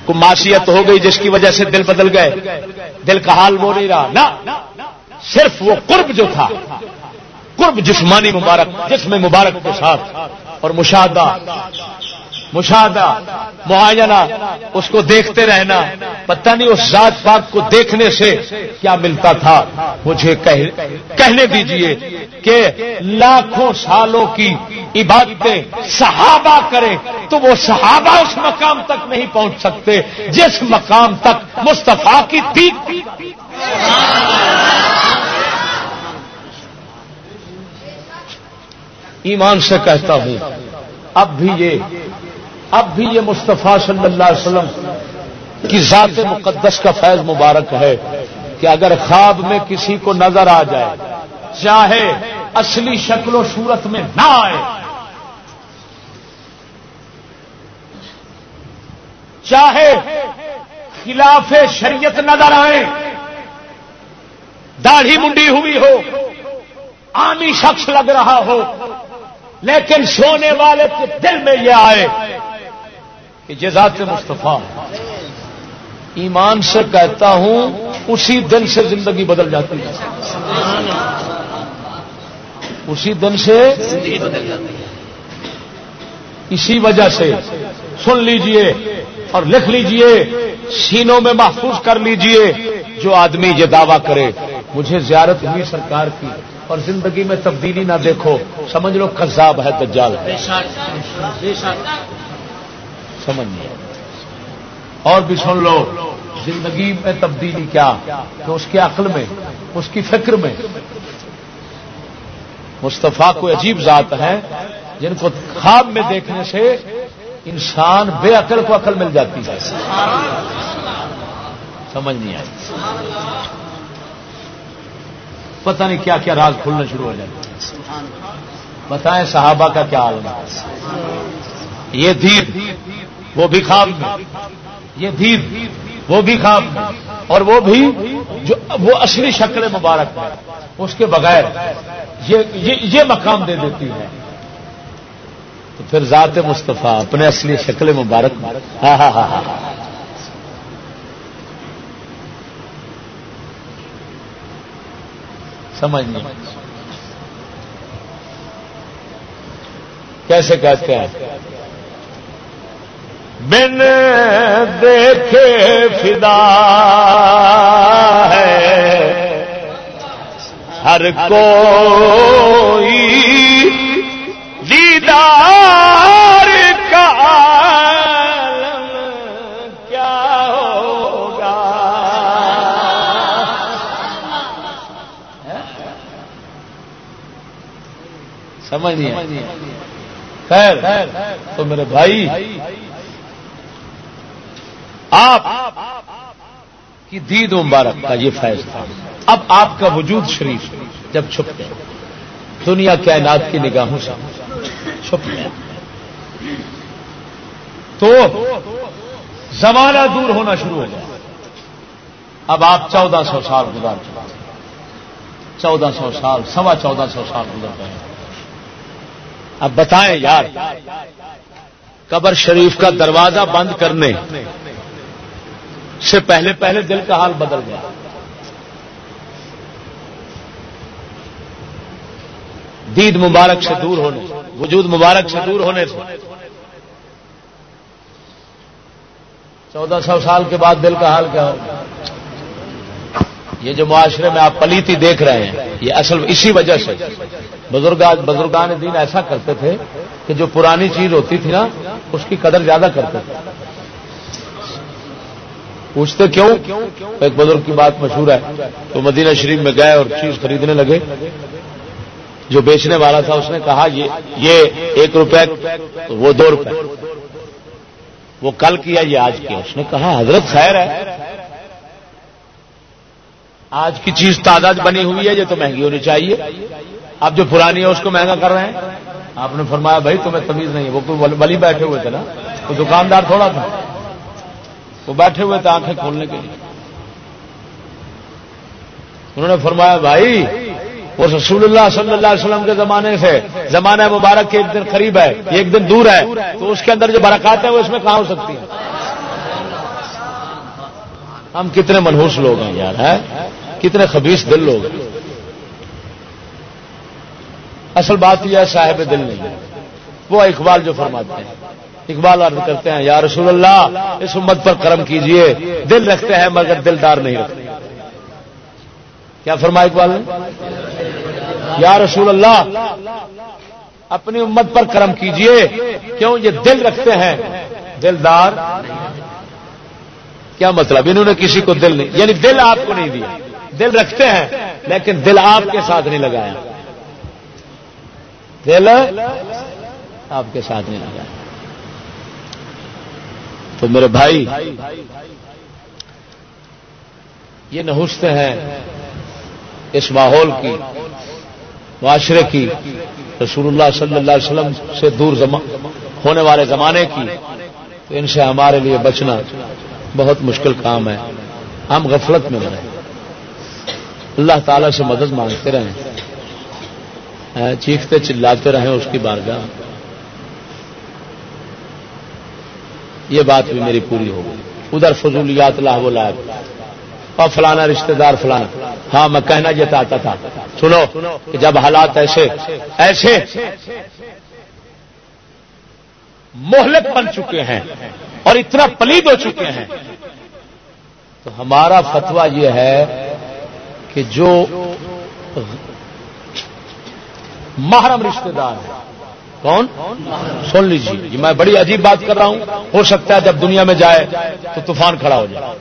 کوئی معاشیت ہو گئی جس کی وجہ سے دل بدل گئے، دل کا حال وہ نہیں رہا، نہ، صرف وہ قرب جو تھا، قرب جسمانی مبارک، جسم مبارک کے ساتھ، اور مشاہدہ مشاہدہ، معاینہ، اس کو دیکھتے رہنا۔ پتہ نہیں اس ذات پاک کو دیکھنے سے کیا ملتا تھا۔ مجھے کہنے دیجیے کہ لاکھوں سالوں کی عبادتیں صحابہ کرے تو وہ صحابہ اس مقام تک نہیں پہنچ سکتے جس مقام تک مستفا کی تھی۔ ایمان سے کہتا ہوں، اب بھی یہ اب بھی یہ مصطفیٰ صلی اللہ علیہ وسلم کی ذات مقدس کا فیض مبارک ہے کہ اگر خواب میں کسی کو نظر آ جائے، چاہے اصلی شکل و صورت میں نہ آئے، چاہے خلاف شریعت نظر آئے، داڑھی منڈی ہوئی ہو، عامی شخص لگ رہا ہو، لیکن سونے والے کے دل میں یہ آئے کہ جزات مصطفیٰ ایمان سے کہتا ہوں، اسی دن سے زندگی بدل جاتی ہے۔ اسی دن سے اسی وجہ سے۔ سن لیجیے اور لکھ لیجیے، سینوں میں محفوظ کر لیجیے جو آدمی یہ دعویٰ کرے۔ مجھے زیارت ہوئی سرکار کی اور زندگی میں تبدیلی نہ دیکھو۔ سمجھ لو قذاب ہے، دجال ہے۔ سمجھ لو اور بھی سن لو، زندگی میں تبدیلی کیا؟ کہ اس کے عقل میں، اس کی فکر میں۔ مصطفیٰ کو عجیب ذات ہے جن کو خواب میں دیکھنے سے انسان بے عقل کو عقل مل جاتی ہے۔ سمجھ نہیں آئی۔ پتہ نہیں کیا کیا راز کھلنا شروع ہو جائے بتائیں صحابہ کا کیا حال ہے؟ یہ دید وہ بھی خواب یہ دید وہ بھی خواب اور وہ بھی جو وہ اصلی شکل مبارک ہے۔ اس کے بغیر یہ مقام دے دیتی ہے۔ تو پھر ذات مصطفیٰ اپنے اصلی شکل مبارک۔ ہاں ہاں ہاں ہاں سمجھ نہیں۔ کیسے کہتے ہیں؟ بن دیکھے فدا ہے۔ ہر کوئی دیدار کا کیا ہوگا؟ سمجھ خیر، تو میرے بھائی آپ کی دید مبارک کا یہ فیصلہ اب آپ کا وجود شریف جب چھپ گیا۔ دنیا کائنات کی نگاہوں سے چھپ گیا۔ تو زمانہ دور ہونا شروع ہو گیا۔ اب آپ چودہ سو سال گزار چکے چودہ سو سال، سوا چودہ سو سال گزر گئے اب بتائیں یار، قبر شریف کا دروازہ بند کرنے سے پہلے پہلے دل کا حال بدل گیا۔ دید مبارک سے دور ہونے، وجود مبارک سے دور ہونے سے چودہ سو سال کے بعد دل کا حال کیا ہوگا یہ جو معاشرے میں آپ پلیتی دیکھ رہے ہیں، یہ اصل اسی وجہ سے۔ بزرگ بزرگان دین ایسا کرتے تھے کہ جو پرانی چیز ہوتی تھی نا، اس کی قدر زیادہ کرتے تھے۔ پوچھتے کیوں؟ ایک بزرگ کی بات مشہور ہے، تو مدینہ شریف میں گئے اور چیز خریدنے لگے۔ جو بیچنے والا تھا، اس نے کہا، یہ ایک روپے، وہ دو روپے۔ وہ کل کیا، یہ آج کیا؟ اس نے کہا، حضرت خیر ہے۔ آج کی چیز تعداد بنی ہوئی ہے، یہ تو مہنگی ہونی چاہیے۔ اب جو پرانی ہے اس کو مہنگا کر رہے ہیں۔ آپ نے فرمایا، بھائی، تمہیں تمیز نہیں وہ کوئی بلی بیٹھے ہوئے تھے نا۔ وہ دکاندار تھوڑا تھا۔ وہ بیٹھے ہوئے تھے آنکھیں کھولنے کے لیے۔ انہوں نے فرمایا، بھائی، وہ رسول اللہ صلی اللہ علیہ وسلم کے زمانے سے، زمانہ مبارک کے ایک دن قریب ہے ایک دن دور ہے، تو اس کے اندر جو برکات ہیں وہ اس میں کہاں ہو سکتی ہیں ہم کتنے منہوس لوگ ہیں یار ہے کتنے خبیص دل لوگ ہیں۔ اصل بات یہ ہے، صاحب دل نہیں وہ اقبال جو فرماتے ہیں۔ اقبال عرض کرتے ہیں، یا رسول اللہ، اس امت پر کرم کیجیے۔ دل رکھتے ہیں مگر دلدار نہیں رکھتے۔ کیا فرمایا اقبال نے؟ یا رسول اللہ، اپنی امت پر کرم کیجیے۔ کیوں؟ یہ دل رکھتے ہیں۔ دلدار کیا مطلب؟ انہوں نے کسی کو دل نہیں یعنی دل آپ کو نہیں دیا۔ دل رکھتے ہیں، لیکن دل آپ کے ساتھ نہیں لگایا۔ دل آپ کے ساتھ نہیں لگایا۔ تو میرے بھائی، یہ نہوستے ہیں اس ماحول کی، معاشرے کی، رسول اللہ صلی اللہ علیہ وسلم سے دور ہونے والے زمانے کی۔ تو ان سے ہمارے لیے بچنا بہت مشکل کام ہے۔ ہم غفلت میں بنے اللہ تعالی سے مدد مانگتے رہیں۔ چیختے چلاتے رہیں اس کی بارگاہ۔ یہ بات بھی میری پوری ہو گئی۔ ادھر فضولیات لاہ لائب اور فلانا رشتہ دار فلانا۔ ہاں میں کہنا یہ چاہتا تھا۔ سنو کہ جب حالات ایسے ایسے مہلک بن چکے ہیں اور اتنا پلید ہو چکے ہیں، تو ہمارا فتوا یہ ہے کہ جو محرم رشتہ دار ہے کون؟ سن لیجیے میں بڑی عجیب بات کر رہا ہوں۔ ہو سکتا ہے جب دنیا میں جائے تو طوفان کھڑا ہو جائے۔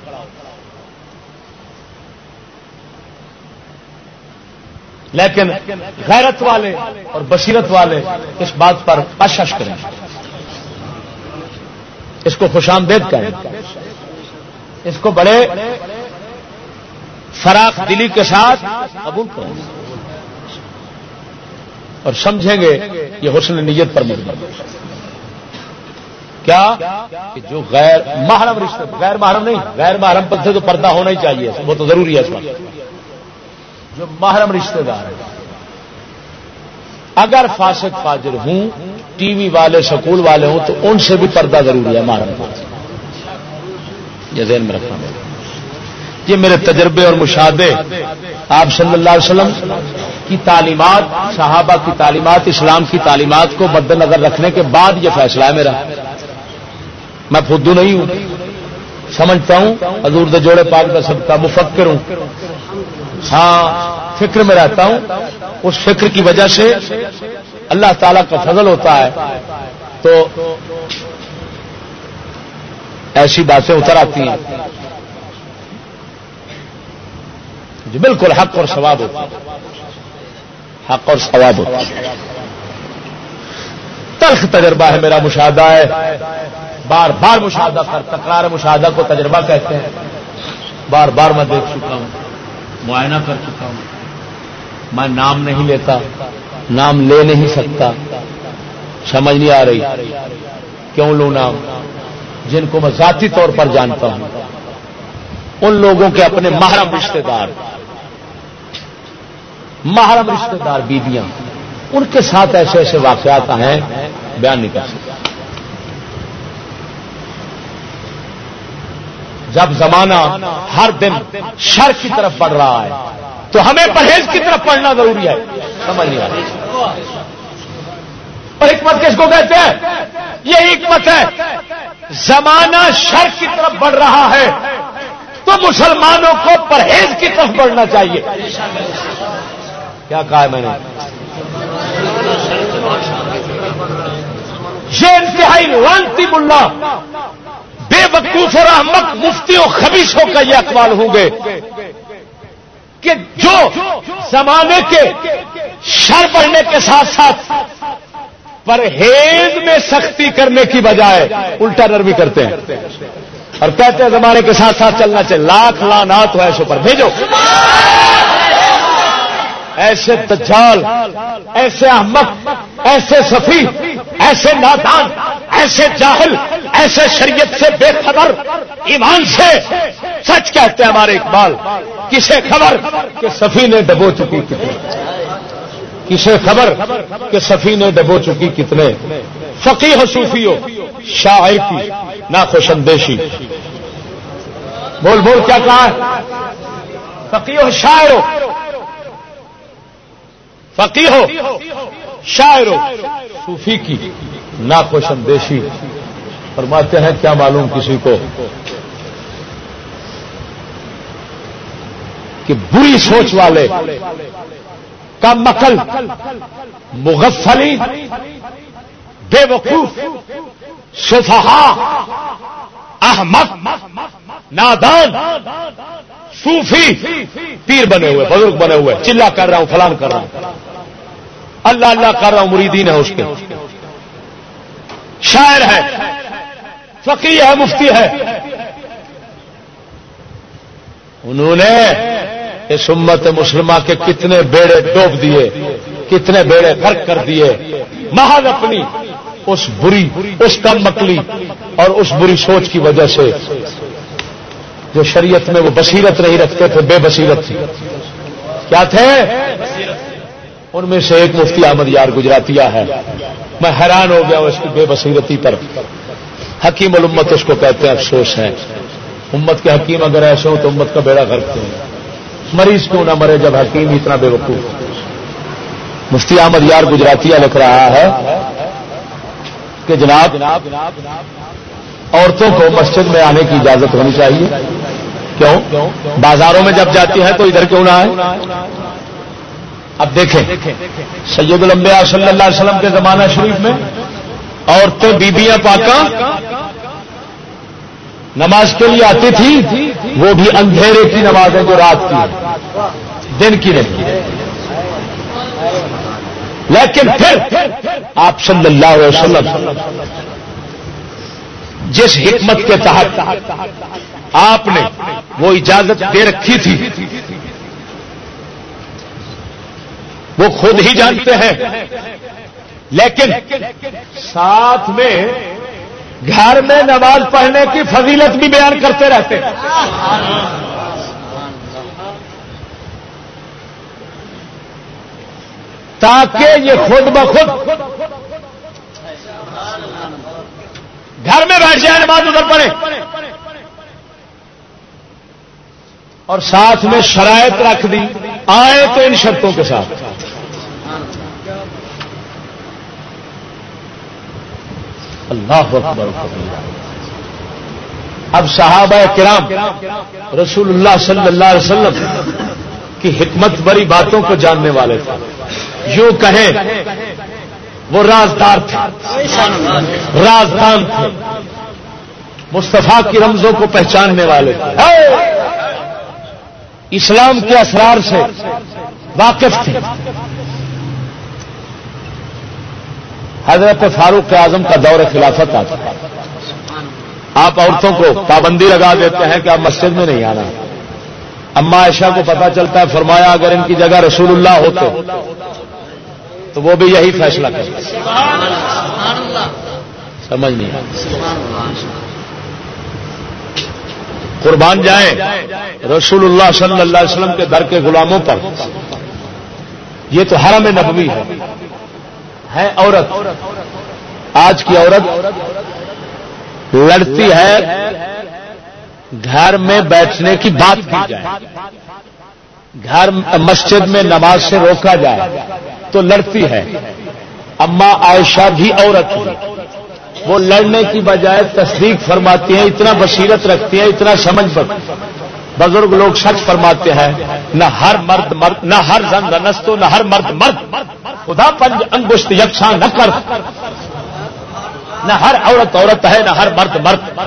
لیکن غیرت والے اور بصیرت والے اس بات پر اشش کریں۔ اس کو خوش آمدید کریں اس کو بڑے فراخ دلی کے ساتھ قبول کریں۔ اور سمجھیں گے یہ حسن نیت پر مجھے کیا؟ کہ جو غیر محرم رشتے غیر محرم نہیں، غیر محرم پر سے تو پردہ ہونا ہی چاہیے وہ تو ضروری ہے اس وقت جو محرم رشتے دار ہیں، اگر فاسق فاجر ہوں، ٹی وی والے، سکول والے ہوں، تو ان سے بھی پردہ ضروری ہے، محرم یہ ذہن میں رکھنا۔ یہ میرے تجربے اور مشاہدے آپ صلی اللہ علیہ وسلم کی تعلیمات، صحابہ کی تعلیمات، اسلام کی تعلیمات کو مد نظر رکھنے کے بعد یہ فیصلہ ہے میرا۔ میں فدو نہیں ہوں، سمجھتا ہوں، حضور دے جوڑے پاک کا سب کا مفکر ہوں۔ ہاں فکر میں رہتا ہوں، اس فکر کی وجہ سے اللہ تعالی کا فضل ہوتا ہے۔ تو ایسی باتیں اتر آتی ہیں۔ جو بالکل حق اور ثواب ہوتا حق اور ثواب ہوتا تلخ تجربہ ہے میرا مشاہدہ ہے۔ بار بار مشاہدہ کر، تکرار مشاہدہ کو تجربہ کہتے ہیں۔ بار بار میں دیکھ چکا ہوں، معائنہ کر چکا ہوں۔ میں نام نہیں لیتا، نام لے نہیں سکتا۔ سمجھ نہیں آ رہی۔ کیوں لوں نام؟ جن کو میں ذاتی طور پر جانتا ہوں۔ ان لوگوں کے اپنے محرم رشتے دار۔ محرم رشتے دار بیویاں، ان کے ساتھ ایسے ایسے واقعات ہیں، بیان نہیں کر سکتا۔ جب زمانہ ہر دن شر کی طرف بڑھ رہا ہے، تو ہمیں پرہیز کی طرف پڑھنا ضروری ہے۔ سمجھ نہیں آ رہی۔ اور حکمت کس کو کہتے ہیں؟ یہ حکمت ہے، زمانہ شر کی طرف بڑھ رہا ہے، تو مسلمانوں کو پرہیز کی طرف بڑھنا چاہیے۔ کیا کہا ہے میں نے؟ یہ انتہائی لانتی ملا۔ بے وقوف اور احمد مفتیوں، خبیصوں کا یہ اقوال ہوں گے کہ جو زمانے کے شر بڑھنے کے ساتھ ساتھ پرہیز میں سختی کرنے کی بجائے الٹا نرمی کرتے ہیں۔ اور کہتے ہیں زمانے کے ساتھ ساتھ چلنا چاہیے۔ لاکھ لانات ہو ایسے پر بھیجو۔ ایسے تجال ایسے احمد، ایسے صفی، ایسے نادان، ایسے جاہل، ایسے شریعت سے بے خبر، ایمان سے۔ سچ کہتے ہیں ہمارے اقبال، کسے خبر کہ صفی نے ڈبو چکی کتنے؟ کسے خبر کہ صفی نے ڈبو چکی کتنے؟ فقی حصوفی ہو شاعر کی نہ خوش اندیشی۔ بول بول، کیا کہا ہے؟ فقی ہو شاعر ہو۔ فقی ہو، شاعر ہو، صوفی کی ناخوش اندیشی۔ فرماتے ہیں، کیا معلوم کسی کو کہ بری سوچ والے کا مکل مغفلی بے وقوف صفحا احمد نادان۔ صوفی پیر بنے ہوئے، بزرگ بنے ہوئے، چلا کر رہا ہوں، فلان کر رہا ہوں۔ اللہ اللہ کر رہا ہوں، مریدین ہے اس کے۔ شاعر ہے فقی ہے، مفتی ہے۔ انہوں نے اس امت مسلمہ کے کتنے بیڑے ڈوب دیے، کتنے بیڑے غرق کر دیے۔ محض اپنی اس بری، اس کم مکلی اور اس بری سوچ کی وجہ سے جو شریعت میں وہ بصیرت نہیں رکھتے تھے، بے بصیرت تھی۔ کیا تھے؟ ان میں سے ایک مفتی احمد یار گجراتیا ہے۔ میں حیران ہو گیا اس کی بے بصیرتی پر۔ حکیم الامت اس کو کہتے ہیں، افسوس ہے۔ امت کے حکیم اگر ایسے ہو تو امت کا بیڑا گھر کیوں؟ مریض کیوں نہ مرے جب حکیم اتنا بے وقوف مفتی احمد یار گجراتیا لکھ رہا ہے کہ جناب، عورتوں کو مسجد میں آنے کی اجازت ہونی چاہیے۔ کیوں؟ بازاروں میں جب جاتی ہیں تو ادھر کیوں نہ آئے؟ اب دیکھیں، سید الانبیاء صلی اللہ علیہ وسلم کے زمانہ شریف میں عورتیں بیبیاں پاکا نماز کے لیے آتی تھی، وہ بھی اندھیرے کی نماز ہے جو رات کی دن کی نہیں۔ لیکن پھر آپ صلی اللہ علیہ وسلم جس حکمت کے تحت آپ نے وہ اجازت دے رکھی تھی۔ وہ خود ہی جانتے ہیں۔ لیکن ساتھ میں گھر میں نماز پڑھنے کی فضیلت بھی بیان کرتے رہتے۔ ہیں تاکہ یہ خود بخود گھر میں بیٹھ جائے نماز ادھر پڑے اور ساتھ میں شرائط رکھ دی، آئے تو ان شرطوں کے ساتھ۔ اللہ اکبر۔ اب صحابہ کرام رسول اللہ صلی اللہ علیہ وسلم کی حکمت بری باتوں کو جاننے والے تھے۔ یوں کہیں، وہ رازدار تھے۔ رازدان تھے۔ مصطفیٰ کی رمزوں کو پہچاننے والے تھے۔ اسلام کے اسرار سے واقف تھے۔ حضرت فاروق اعظم کا دور خلافت آتا آپ عورتوں کو پابندی لگا دیتے ہیں کہ آپ مسجد میں نہیں آنا۔ اما عائشہ کو پتا چلتا ہے، فرمایا اگر ان کی جگہ رسول اللہ ہوتے تو وہ بھی یہی فیصلہ کرتے۔ سمجھ نہیں قربان جائیں رسول اللہ صلی اللہ علیہ وسلم کے در کے غلاموں پر۔ یہ تو حرم نبوی ہے۔ ہے عورت۔ آج کی عورت لڑتی ہے۔ گھر میں بیٹھنے کی بات کی جائے۔ گھر مسجد میں نماز سے روکا جائے۔ تو لڑتی ہے۔ اما عائشہ بھی عورت ہے۔ وہ لڑنے کی بجائے تصدیق فرماتی ہیں، اتنا بصیرت رکھتی ہیں، اتنا سمجھ بزرگ لوگ سچ فرماتے ہیں، نہ ہر مرد مرد نہ ہر زنگ نستو نہ ہر مرد مرد۔ خدا پنج انگشت یکساں نہ کر۔ نہ ہر عورت عورت ہے، نہ ہر مرد مرد۔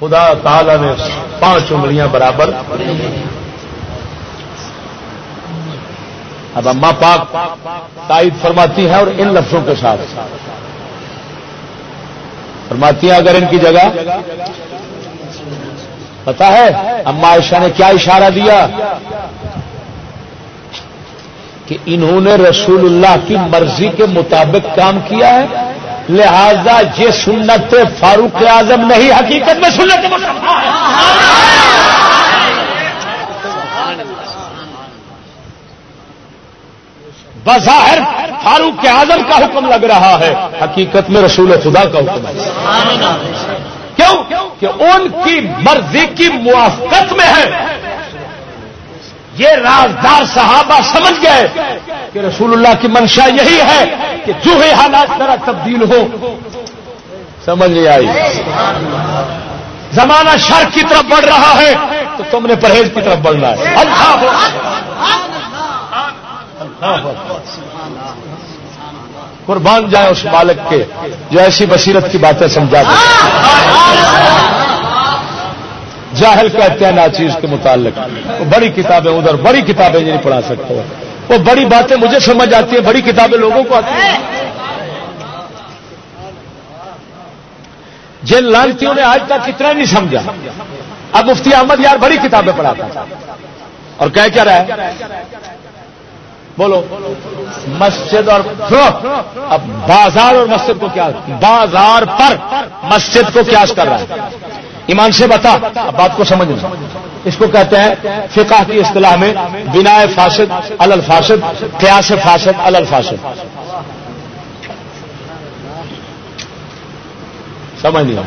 خدا تعالی نے پانچ انگلیاں برابر۔ اب اما پاک تائید فرماتی ہے اور ان لفظوں کے ساتھ۔ فرماتی ہیں اگر ان کی جگہ پتا ہے، اما عائشہ نے کیا اشارہ دیا؟ کہ انہوں نے رسول اللہ کی مرضی کے مطابق کام کیا ہے، لہذا یہ سنت فاروق اعظم نہیں، حقیقت میں سنت بظاہر فاروق کے اعظم کا حکم لگ رہا ہے۔ حقیقت میں رسول خدا کا حکم ہے۔ کیوں؟ کہ ان کی مرضی کی موافقت میں ہے۔ یہ رازدار صحابہ سمجھ گئے کہ رسول اللہ کی منشا یہی ہے کہ جو ہے حالات ذرا تبدیل ہو سمجھ نہیں آئی۔ زمانہ شر کی طرف بڑھ رہا ہے تو تم نے پرہیز کی طرف بڑھنا ہے۔ ہاں۔ قربان جائے اس مالک کے جو ایسی بصیرت کی باتیں سمجھا دیں جاہل کہتے ہیں نا چیز کے متعلق۔ وہ بڑی کتابیں ادھر بڑی کتابیں نہیں پڑھا سکتے۔ وہ بڑی باتیں مجھے سمجھ آتی ہیں، بڑی کتابیں لوگوں کو آتی ہیں۔ جن لانتیوں نے آج تک کتنا نہیں سمجھا۔ اب مفتی احمد یار بڑی کتابیں پڑھاتا اور کہہ کیا رہا ہے؟ بولو، مسجد اور اب بازار اور مسجد کو کیا، بازار پر مسجد کو کیا کر رہا ہے۔ ایمان سے بتا، اب بات کو سمجھ اس کو کہتے ہیں فقہ کی اصطلاح میں بنا فاسد الفاسد، قیاس فاسد الفاسد۔ سمجھ نہیں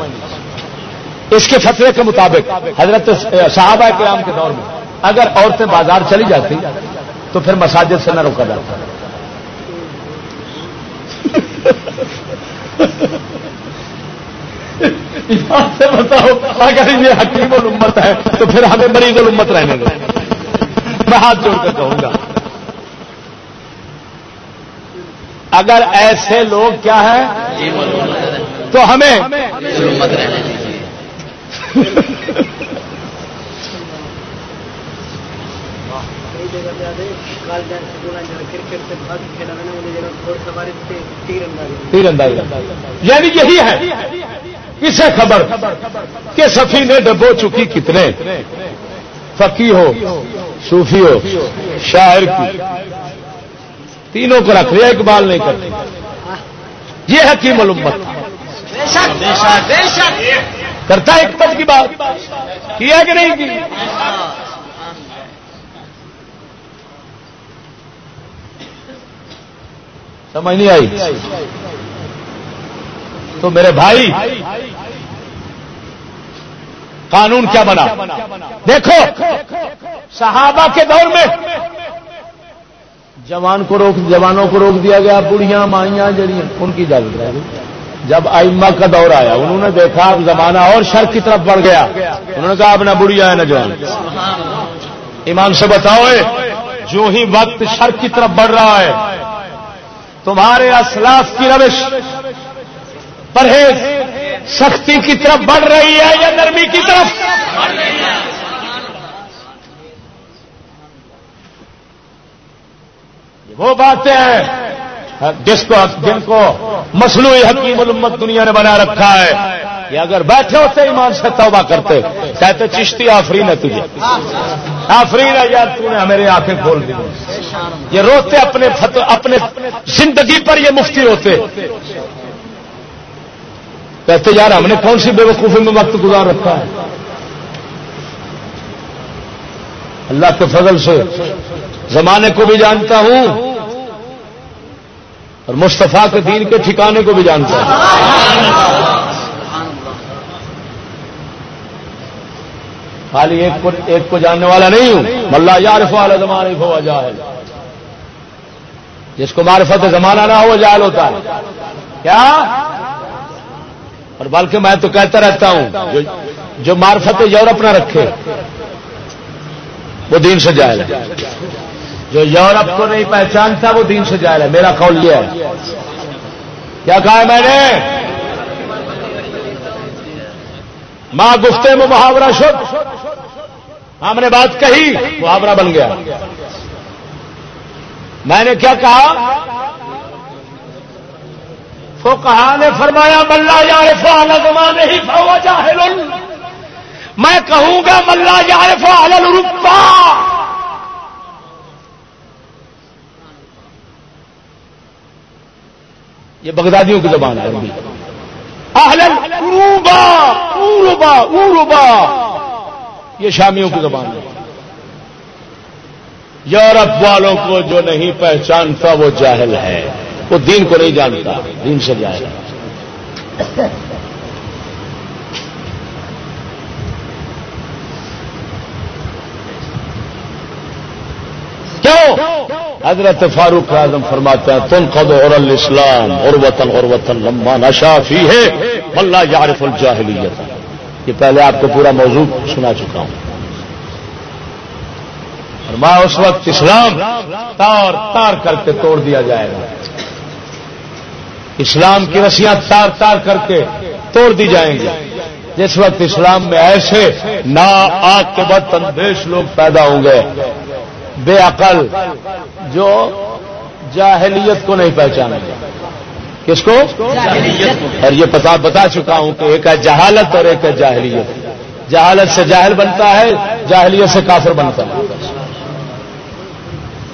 اس کے فتوے کے مطابق حضرت صحابہ کرام کے دور میں اگر عورتیں بازار چلی جاتی تو پھر مساجد سے نہ روکا جاتا سے بتاؤ اگر یہ حکیم الامت ہے تو پھر ہمیں مریض الامت رہنے دیں میں ہاتھ جوڑ کر کہوں گا اگر ایسے لوگ کیا ہے تو ہمیں تیر اندازی یعنی یہی ہے۔ کسے خبر کہ سفی نے ڈبو چکی کتنے۔ فقی ہو صوفی ہو شاعر کی۔ تینوں کو رکھ لیا اقبال نہیں کرتی یہ حکیم الامت۔ کرتا ہے حکمت کی بات۔ کیا کہ نہیں کی؟ سمجھ نہیں آئی؟ تو میرے بھائی، قانون کیا بنا؟ دیکھو، صحابہ کے دور میں جوان کو روک، جوانوں کو روک دیا گیا، بڑھیاں، مائیاں جڑی ان کی اجازت رہ گئی۔ جب آئما کا دور آیا، انہوں نے دیکھا اب زمانہ اور شر کی طرف بڑھ گیا۔ انہوں نے کہا اپنا بڑھیا ہے نا جوان۔ ایمان سے بتاؤ جو ہی وقت شر کی طرف بڑھ رہا ہے تمہارے اسلاف کی روش پرہیز سختی کی طرف بڑھ رہی ہے یا نرمی کی طرف؟ وہ باتیں ہیں جس کو جن کو مصنوعی حکیم الامت دنیا نے بنا رکھا ہے۔ کہ اگر بیٹھے ہوتے ایمان سے توبہ کرتے۔ کہتے چشتی آفرین ہے تجھے۔ آفرین ہے یار، تو نے میرے آنکھیں کھول دی۔ یہ روتے اپنے اپنے زندگی پر یہ مفتی روتے۔ کہتے، یار، ہم نے کون سی بے وقوفی میں وقت گزار رکھا ہے؟ اللہ کے فضل سے۔ زمانے کو بھی جانتا ہوں اور مصطفیٰ کے دین کے ٹھکانے کو بھی جانتا ہوں۔ خالی ایک کو ایک کو جاننے والا نہیں ہوں۔ ملا یارف والا زمانے کو جاہل۔ جس کو معرفت زمانہ نہ ہو جائل ہوتا ہے۔ کیا؟ اور بلکہ میں تو کہتا رہتا ہوں، جو معرفت یورپ نہ رکھے، وہ دین سے جائے جو یورپ کو نہیں پہچانتا، وہ دین سے جائے میرا قول یہ ہے۔ کیا کہا ہے میں نے؟ ماں گفتے میں محاورہ شد۔ ہم نے بات کہی، محاورہ بن گیا۔ میں نے کیا کہا؟ تو کہا نے فرمایا ملا یار فال زمانے ہی فو جاہل۔ میں کہوں گا ملا یار فال رکا یہ بغدادیوں کی زبان ہے۔ اہلن اروبا اروبا اروبا یہ شامیوں کی زبان ہے۔ یورپ والوں کو جو نہیں پہچانتا وہ جاہل ہے۔ وہ دین کو نہیں جانتا، دین سے جاہل ہے۔ کیوں حضرت فاروق اعظم فرماتے ہیں تم خد اور الاسلام اور وطن اور وطن لمبا نشافی ہے ملا یارف الجاہلیت۔ یہ پہلے آپ کو پورا موضوع سنا چکا ہوں۔ اور میں اس وقت اسلام تار تار کر کے توڑ دیا جائے گا۔ اسلام کی رسیاں تار تار کر کے توڑ دی جائیں گی۔ جس وقت اسلام میں ایسے نا آگ کے بعد تندیش لوگ پیدا ہوں گے بے عقل جو جاہلیت کو نہیں پہچانے گے کس کو؟ اور یہ پتا بتا چکا ہوں کہ ایک ہے جہالت اور ایک ہے جاہلیت۔ جہالت سے جاہل بنتا ہے جاہلیت سے کافر بنتا ہے۔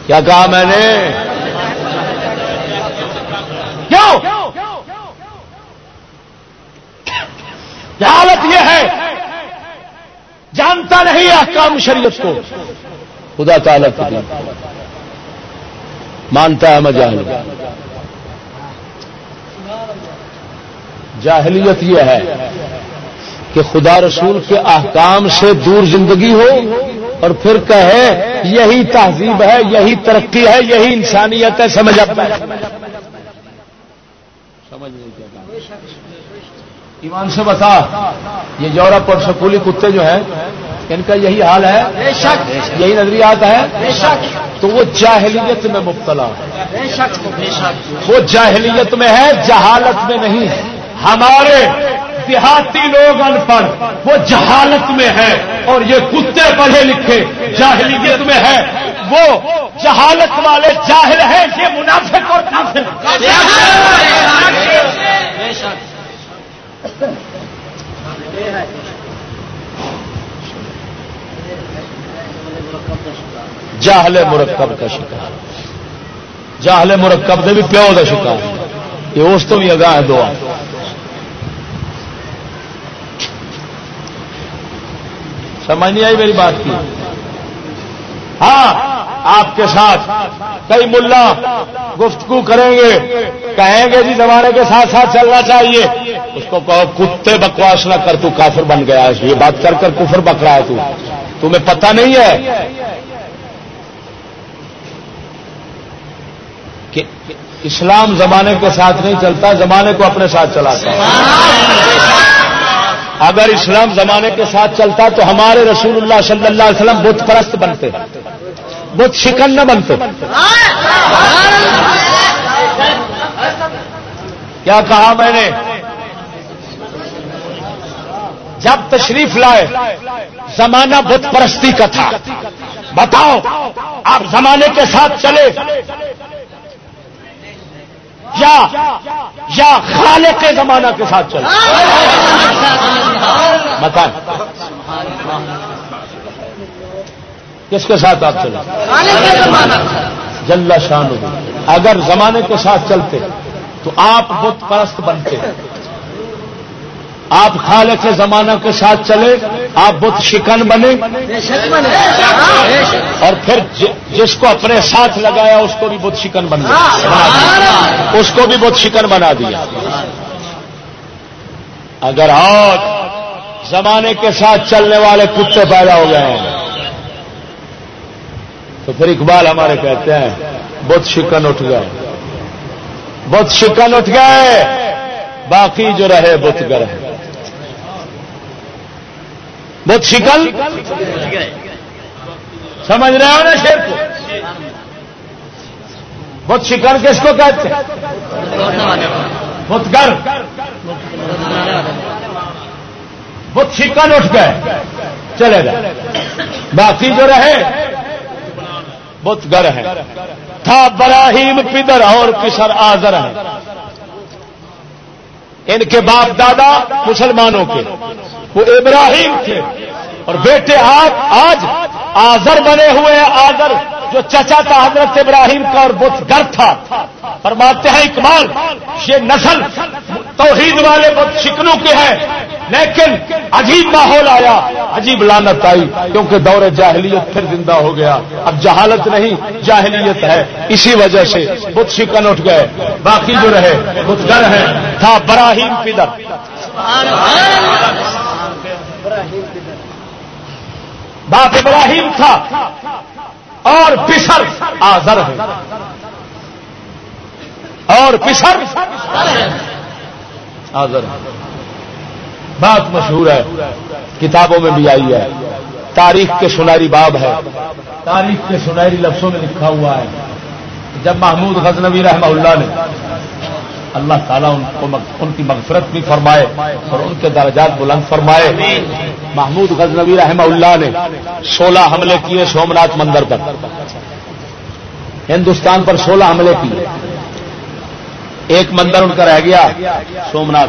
کیا کہا میں نے؟ کیوں؟ حالت یہ ہے جانتا نہیں احکام شریعت کو۔ خدا تعالیٰ کا دین۔ مانتا ہے میں جاہل جاہلیت یہ ہے کہ خدا رسول کے احکام سے دور زندگی ہو اور پھر کہے یہی تہذیب ہے، یہی ترقی ہے، یہی انسانیت ہے، سمجھ سمجھ ایمان سے بتا، یہ یورپ اور سکولی کتے جو ہیں ان کا یہی حال ہے۔ یہی نظریات ہے تو وہ جاہلیت میں مبتلا۔ وہ جاہلیت میں ہے جہالت میں نہیں۔ ہمارے دیہاتی لوگ ان پڑھ وہ جہالت میں ہے اور یہ کتے پڑھے لکھے جاہلیت میں ہے وہ جہالت والے جاہل ہیں یہ منافق اور کافر۔ جاہل مرکب کا شکار۔ جاہل مرکب دے بھی پیو کا شکار۔ یہ اس تو بھی اگاہ دعا۔ سمجھ نہیں آئی میری بات کی؟ ہاں آپ کے ساتھ کئی ملا گفتگو کریں گے، کہیں گے جی زمانے کے ساتھ ساتھ چلنا چاہیے۔ اس کو کہو، کتے بکواس نہ کر، تو کافر بن گیا۔ یہ بات کر کر کفر بک رہا ہے تو۔ تمہیں پتہ نہیں ہے کہ اسلام زمانے کے ساتھ نہیں چلتا، زمانے کو اپنے ساتھ چلاتا ہے۔ اگر اسلام زمانے کے ساتھ چلتا تو ہمارے رسول اللہ صلی اللہ علیہ وسلم بت پرست بنتے، بت شکن نہ بنتے۔ کیا کہا میں نے؟ جب تشریف لائے زمانہ بت پرستی کا تھا۔ بتاؤ آپ زمانے کے ساتھ چلے۔ یا خالے کے زمانہ کے ساتھ چلے۔ بتائیں۔ کس کے ساتھ آپ چلے؟ جل شان اگر زمانے کے ساتھ چلتے تو آپ بت پرست بنتے۔ آپ خالق کے زمانہ کے ساتھ چلے، آپ بت شکن بنے۔ اور پھر جس کو اپنے ساتھ لگایا، اس کو بھی بت شکن بن گیا۔ اس کو بھی بت شکن بنا دیا۔ اگر اور زمانے کے ساتھ چلنے والے کتے پیدا ہو گئے ہیں، تو پھر اقبال ہمارے کہتے ہیں، بت شکن اٹھ گئے۔ بت شکن اٹھ گئے، باقی جو رہے بت گر ہے بہت شکل؟ سمجھ رہے ہو نا شیر کو؟ بہت شکل کس کو کہتے ہیں؟ بہت گر۔ بہت شکن اٹھ گئے۔ چلے گئے باقی جو رہے، بہت گر ہے تھا براہیم پدر اور کسر آزر ہے ان کے باپ دادا مسلمانوں کے وہ ابراہیم تھے۔ اور بیٹے آپ آج آزر بنے ہوئے آزر جو چچا تھا حضرت ابراہیم کا اور بت گر تھا۔ فرماتے ہیں اقبال یہ نسل توحید والے بت شکنوں کے ہیں لیکن عجیب ماحول آیا عجیب لانت آئی کیونکہ دور جاہلیت پھر زندہ ہو گیا۔ اب جہالت نہیں جاہلیت ہے۔ اسی وجہ سے بت شکن اٹھ گئے۔ باقی جو رہے بت گر ہے تھا براہیم پدر۔ باپ ابراہیم تھا اور پسر آزر ہے۔ اور پسر آزر بات مشہور ہے، کتابوں میں بھی آئی ہے۔ تاریخ کے سنہری باب ہے۔ تاریخ کے سنہری لفظوں میں لکھا ہوا ہے۔ جب محمود غزنوی رحمہ اللہ نے اللہ تعالیٰ ان کو ان کی مغفرت بھی فرمائے اور ان کے درجات بلند فرمائے۔ محمود غزنوی رحمہ اللہ نے سولہ حملے کیے سومنات مندر پر۔ ہندوستان پر سولہ حملے کیے۔ ایک مندر ان کا رہ گیا سومنات۔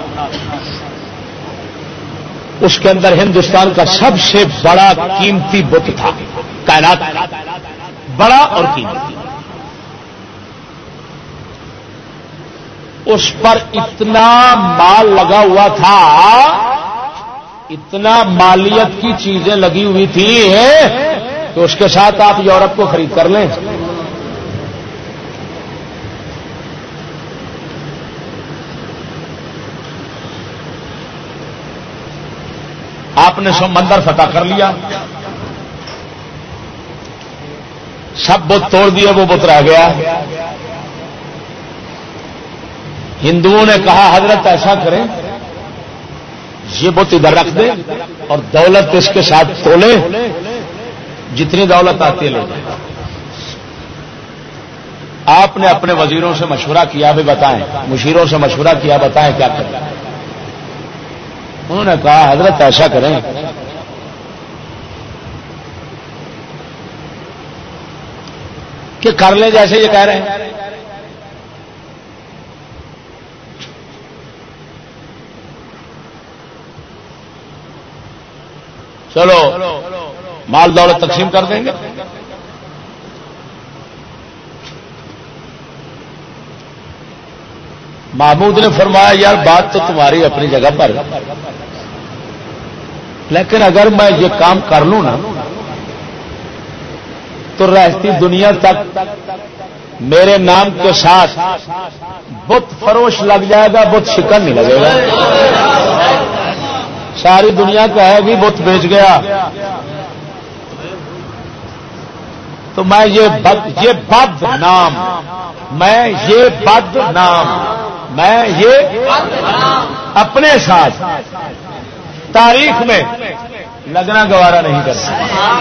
اس کے اندر ہندوستان کا سب سے بڑا قیمتی بت تھا، کائنات۔ بڑا اور قیمتی۔ اس پر اتنا مال لگا ہوا تھا، اتنا مالیت کی چیزیں لگی ہوئی تھی تو اس کے ساتھ آپ یورپ کو خرید کر لیں۔ آپ نے سمندر فتح کر لیا۔ سب بت توڑ دیے، وہ بت رہ گیا۔ ہندوؤں نے کہا، حضرت ایسا کریں، یہ بت ادھر رکھ دیں اور دولت اس کے ساتھ تولے، جتنی دولت آتی ہے لے جائیں۔ آپ نے اپنے وزیروں سے مشورہ کیا بھی بتائیں۔ مشیروں سے مشورہ کیا، بتائیں کیا کریں۔ انہوں نے کہا، حضرت ایسا کریں۔ کہ کر لیں جیسے یہ کہہ رہے ہیں۔ چلو، مال دولت تقسیم کر دیں گے؟ محمود نے فرمایا، یار، بات تو تمہاری اپنی جگہ پر لیکن اگر میں یہ کام کر لوں نا، تو رہتی دنیا تک میرے نام کے ساتھ بت فروش لگ جائے گا، بت شکن نہیں لگے گا۔ ساری دنیا کہے گی بت بیچ گیا۔ تو میں یہ بد یہ بد نام۔ میں یہ بد نام۔ میں یہ اپنے ساتھ تاریخ میں لگنا گوارا نہیں کر سکتا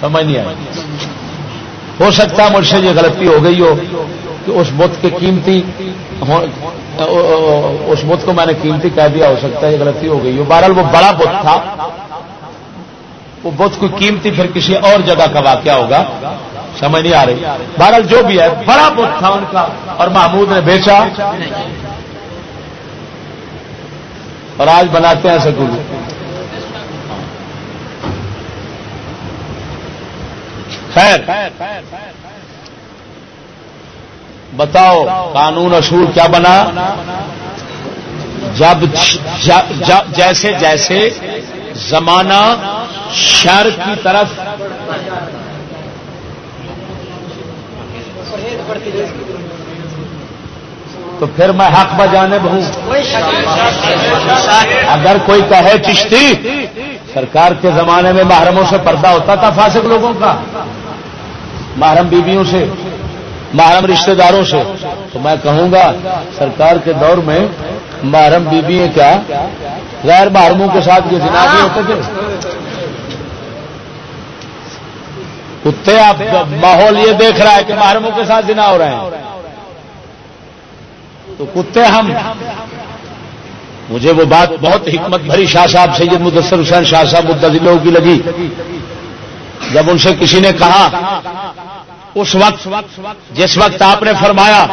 سمجھ نہیں آئی۔ ہو سکتا مجھ سے یہ غلطی ہو گئی ہو۔ کہ اس بت کے قیمتی اس بت کو میں نے قیمتی کہہ دیا، ہو سکتا ہے یہ غلطی ہو گئی۔ ہو بہرحال وہ بڑا بت تھا۔ وہ بت کی قیمتی پھر کسی اور جگہ کا واقعہ ہوگا۔ سمجھ نہیں آ رہی۔ بہرحال جو بھی ہے، بڑا بت تھا ان کا۔ اور محمود نے بیچا۔ اور آج بناتے ہیں سکول۔ خیر۔ بتاؤ قانون اصول کیا بنا؟ جب جیسے جیسے زمانہ شر کی طرف تو پھر میں حق بجانے بہوں اگر کوئی کہے چشتی، سرکار کے زمانے میں محرموں سے پردہ ہوتا تھا فاسق لوگوں کا، محرم بیویوں سے۔ محرم رشتہ داروں سے۔ تو میں کہوں گا، سرکار کے دور میں محرم بیوی کیا؟ غیر محرموں کے ساتھ یہ جناب بھی ہوتے تھے کتے آپ ماحول یہ دیکھ رہا ہے کہ محرموں کے ساتھ جنا ہو رہے ہیں۔ تو کتے ہم۔ مجھے وہ بات بہت حکمت بھری شاہ صاحب، سید مدثر حسین شاہ صاحب مدلوں کی لگی۔ جب ان سے کسی نے کہا اس وقت، جس وقت آپ نے فرمایا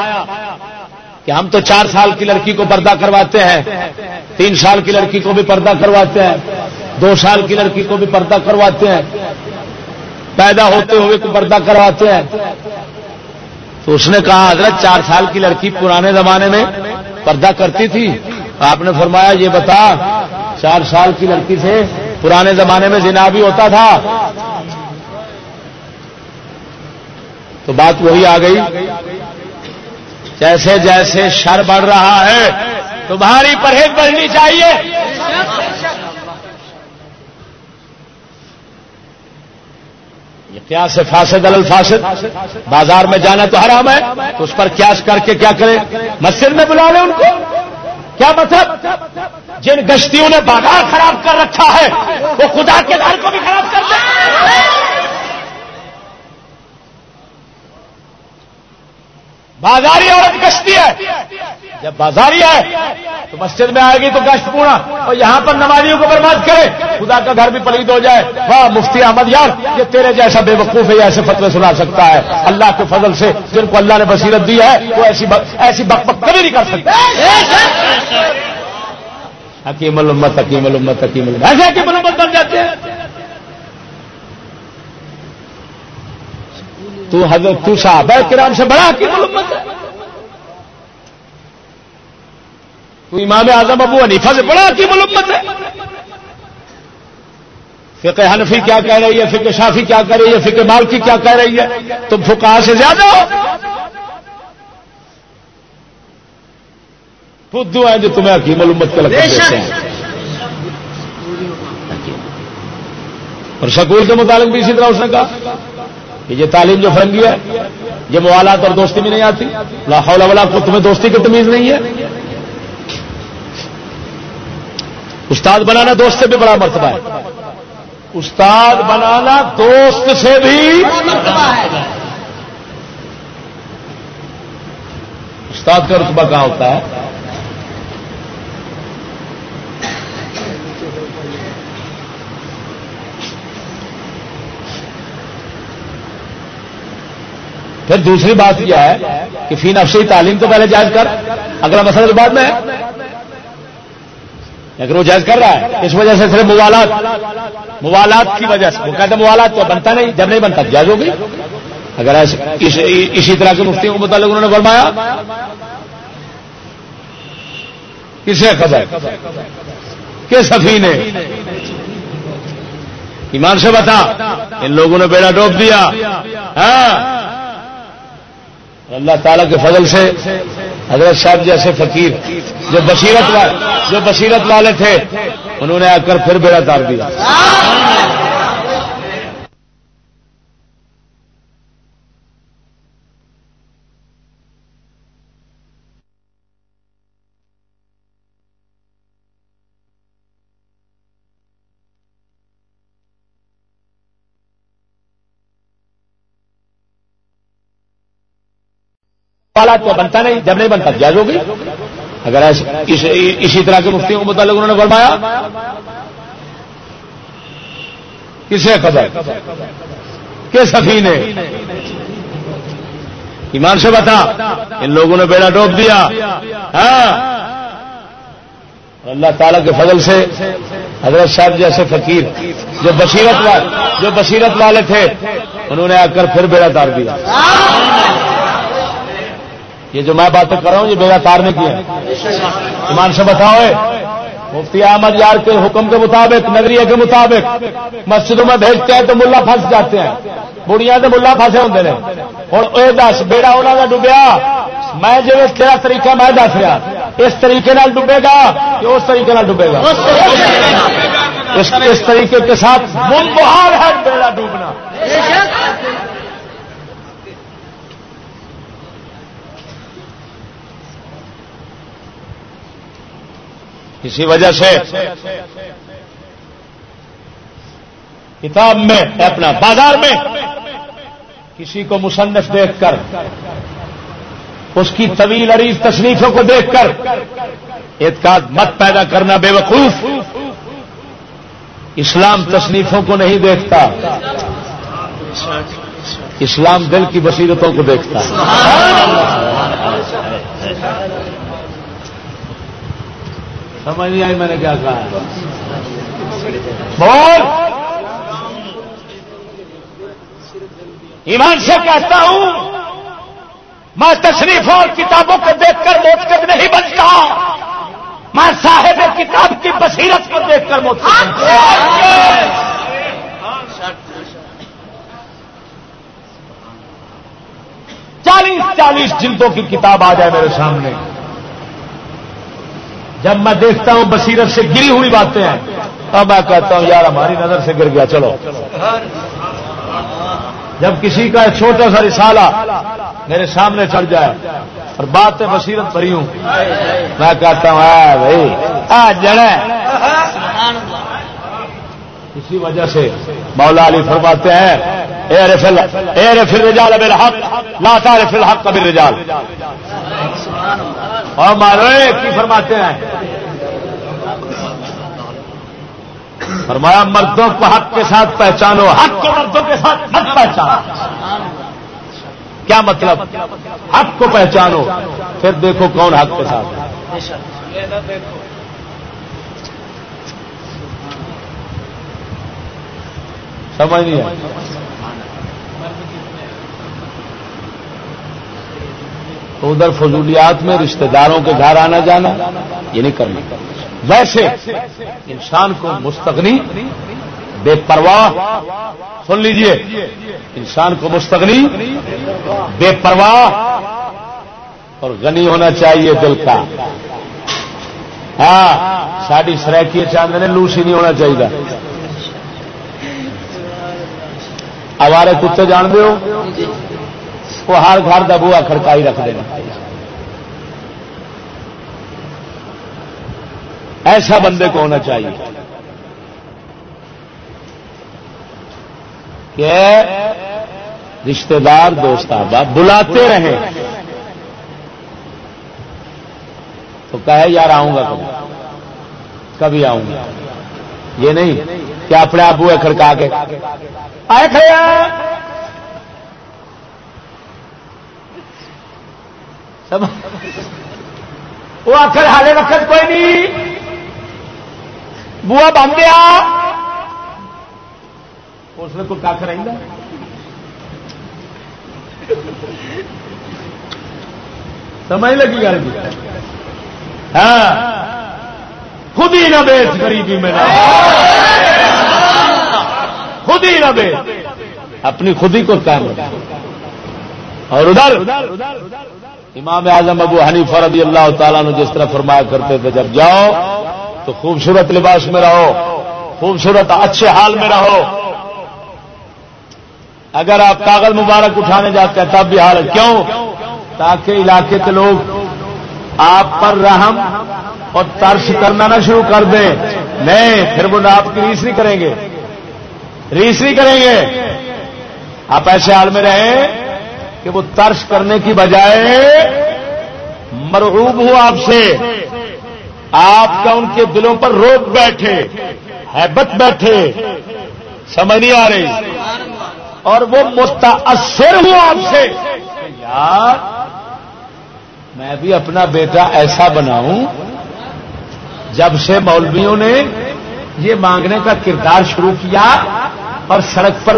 کہ ہم تو چار سال کی لڑکی کو پردہ کرواتے ہیں، تین سال کی لڑکی کو بھی پردہ کرواتے ہیں، دو سال کی لڑکی کو بھی پردہ کرواتے ہیں، پیدا ہوتے ہوئے کو پردہ کرواتے ہیں۔ تو اس نے کہا، حضرت چار سال کی لڑکی پرانے زمانے میں پردہ کرتی تھی۔ آپ نے فرمایا، یہ بتا، چار سال کی لڑکی سے پرانے زمانے میں زنا بھی ہوتا تھا۔ تو بات وہی آ گئی جیسے جیسے شر بڑھ رہا ہے، تمہاری پرہیز بڑھنی چاہیے۔ یہ کیا سے فاسد الفاسد، بازار میں جانا تو حرام ہے، تو اس پر کیاس کر کے کیا کریں مسجد میں بلا لیں ان کو۔ کیا مطلب؟ جن گشتیوں نے بازار خراب کر رکھا ہے، وہ خدا کے گھر کو بھی خراب کر دیں بازاری عورت گشتی ہے۔ جب بازاری ہے تو مسجد میں آئے گی تو گشت پونا اور یہاں پر نمازیوں کو برباد کرے۔ خدا کا گھر بھی پلید ہو جائے۔ واہ، مفتی احمد یار، یہ تیرے جیسا بے وقوف ہے ایسے فتوے سنا سکتا ہے۔ اللہ کے فضل سے جن کو اللہ نے بصیرت دی ہے، وہ ایسی ایسی بک بک کبھی نہیں کر سکتا حکیم الامت حکیم الامت حکیم الامت۔ ایسے حکیم الامت بن جاتے ہیں۔ تو حضرت تو صاحب کرام سے بڑا حکیم الامت ہے۔ تو امام اعظم ابو حنیفہ سے بڑا کی ملمت ہے۔ فقہ حنفی کیا کہہ رہی ہے، فقہ شافی کیا کہہ رہی ہے، فقہ مالکی کیا کہہ رہی ہے۔ تم فکا سے زیادہ ہو۔ بدھو ہیں جو تمہیں حکیم الامت کے لگتے ہیں۔ اور سکول کے متعلق بھی اسی طرح اس نے کہا۔ یہ تعلیم جو فرنگی ہے، یہ موالات اور دوستی بھی نہیں آتی۔ لاہور ولا کو تمہیں دوستی کی تمیز نہیں ہے۔ استاد بنانا دوست سے بھی بڑا مرتبہ ہے۔ استاد بنانا دوست سے بھی استاد کا رتبہ کہاں ہوتا ہے؟ پھر دوسری بات یہ ہے کہ فی نفسی تعلیم تو پہلے جائز کر، اگلا مسئلہ بعد میں اگر وہ جائز کر رہا ہے، اس وجہ سے صرف موالات موالات کی وجہ سے۔ وہ کہتے ہیں موالات تو بنتا نہیں، جب نہیں بنتا جائز ہوگی۔ اگر اسی طرح کے مفتیوں کو متعلق انہوں نے فرمایا۔ کسے خبر؟ کہ سفی نے ایمان سے بتا، ان لوگوں نے بیڑا ڈوب دیا۔ ہاں۔ اللہ تعالیٰ کے فضل سے حضرت صاحب جیسے فقیر، جو بصیرت والے جو بصیرت والے تھے، انہوں نے آ کر پھر بیڑا تار دیا۔ تو بنتا نہیں، جب نہیں بنتا جائز ہوگی۔ اگر اسی طرح کے مفتیوں کو متعلق انہوں نے فرمایا۔ کسے خبر کہ سفی نے ایمان سے بتا، ان لوگوں نے بیڑا ڈوب دیا۔ ہاں۔ اللہ تعالیٰ کے فضل سے حضرت صاحب جیسے فقیر، جو بصیرت والے جو بصیرت والے تھے، انہوں نے آ کر پھر بیڑا تار دیا۔ یہ جو میں باتیں کر رہا ہوں، یہ بیگا تارنے کی ہے۔ ایمان سے بتاؤ مفتی احمد یار کے حکم کے مطابق نگریہ کے مطابق مسجدوں میں بھیجتے ہیں تو ملا پھنس جاتے ہیں۔ بڑھیا تو ملا پھنسے ہوں نے۔ ہوں اے دس، بیڑا انہوں کا ڈبیا میں جو تیرا طریقہ میں دس رہا۔ اس طریقے نال ڈبے گا کہ اس طریقے نال ڈبے گا؟ اس طریقے کے ساتھ ہے بیڑا ڈوبنا۔ اسی وجہ سے کتاب میں، اپنا بازار میں کسی کو مصنف دیکھ کر، اس کی طویل عریض تصنیفوں کو دیکھ کر اعتقاد مت پیدا کرنا بے وقوف۔ اسلام تصنیفوں کو نہیں دیکھتا، اسلام دل کی بصیرتوں کو دیکھتا۔ سمجھ نہیں آئی میں نے کیا کہا؟ بول! ایمان سے کہتا ہوں، میں تصریف اور کتابوں کو دیکھ کر موت نہیں بنتا۔ میں صاحب کتاب کی بصیرت کو دیکھ کر موت چالیس چالیس جلدوں کی کتاب آ جائے میرے سامنے۔ جب میں دیکھتا ہوں بصیرت سے گری ہوئی باتیں ہیں، تب میں کہتا ہوں، یار ہماری نظر سے گر گیا، چلو۔ جب کسی کا چھوٹا سا رسالہ میرے سامنے چڑھ جائے اور باتیں بصیرت بھری ہوں، میں کہتا ہوں بھائی آ جڑے اسی وجہ سے مولا علی فرماتے ہیں، اے رفل رجال ابل حق لاتا رفل حق کبھی رجال اور مارو کی فرماتے ہیں؟ فرمایا، مردوں کو حق کے ساتھ پہچانو، حق کو مردوں کے ساتھ مت پہچانو۔ کیا مطلب؟ حق کو پہچانو، پھر دیکھو کون حق کے ساتھ سمجھ نہیں تو ادھر فضولیات میں رشتہ داروں کے گھر آنا جانا، یہ نہیں کرنا۔ ویسے انسان کو مستغنی، بے پرواہ، سن لیجیے، انسان کو مستغنی، بے پرواہ اور غنی ہونا چاہیے دل کا۔ ہاں ساری سریکی چاند نے لوسی نہیں ہونا چاہیے۔ اوارے کتے جان دو وہ ہر گھر کا بوا کھڑکائی رکھ دینا ایسا بندے کو ہونا چاہیے کہ رشتے دار، دوست احباب بلاتے رہیں۔ تو کہے، یار، آؤں گا کبھی۔ کبھی آؤں گا۔ یہ نہیں کہ اپنے آپ ہوئے کھڑکا کے۔ آئے کھڑیا سب وہ آخر حالے وقت کوئی نہیں۔ بوا بن گیا۔ اس میں کوئی کھ رہتا سمجھ لگی گل جی؟ ہاں۔ خود ہی نہ بیچ غریبی میں خود ہی نہ بیچ۔ اپنی خود ہی کو قائم اور ادھر۔ امام اعظم ابو حنیفہ رضی اللہ تعالیٰ نے جس طرح فرمایا کرتے تھے، جب جاؤ تو خوبصورت لباس میں رہو، خوبصورت اچھے حال میں رہو۔ اگر آپ کاغذ مبارک اٹھانے جاتے ہیں، تب بھی حال کیوں؟ تاکہ علاقے کے لوگ آپ پر رحم اور ترس کرنا نہ شروع کر دیں۔ نہیں، پھر وہ آپ کی ریس نہیں کریں گے۔ ریس نہیں کریں گے۔ آپ ایسے حال میں رہیں کہ وہ ترس کرنے کی بجائے مرعوب ہو آپ سے۔ آپ کا ان کے دلوں پر روک بیٹھے، حیبت بیٹھے؟ سمجھ نہیں آ رہی۔ اور وہ متاثر ہوں آپ سے۔ یار، میں بھی اپنا بیٹا ایسا بناؤں، جب سے مولویوں نے یہ مانگنے کا کردار شروع کیا اور سڑک پر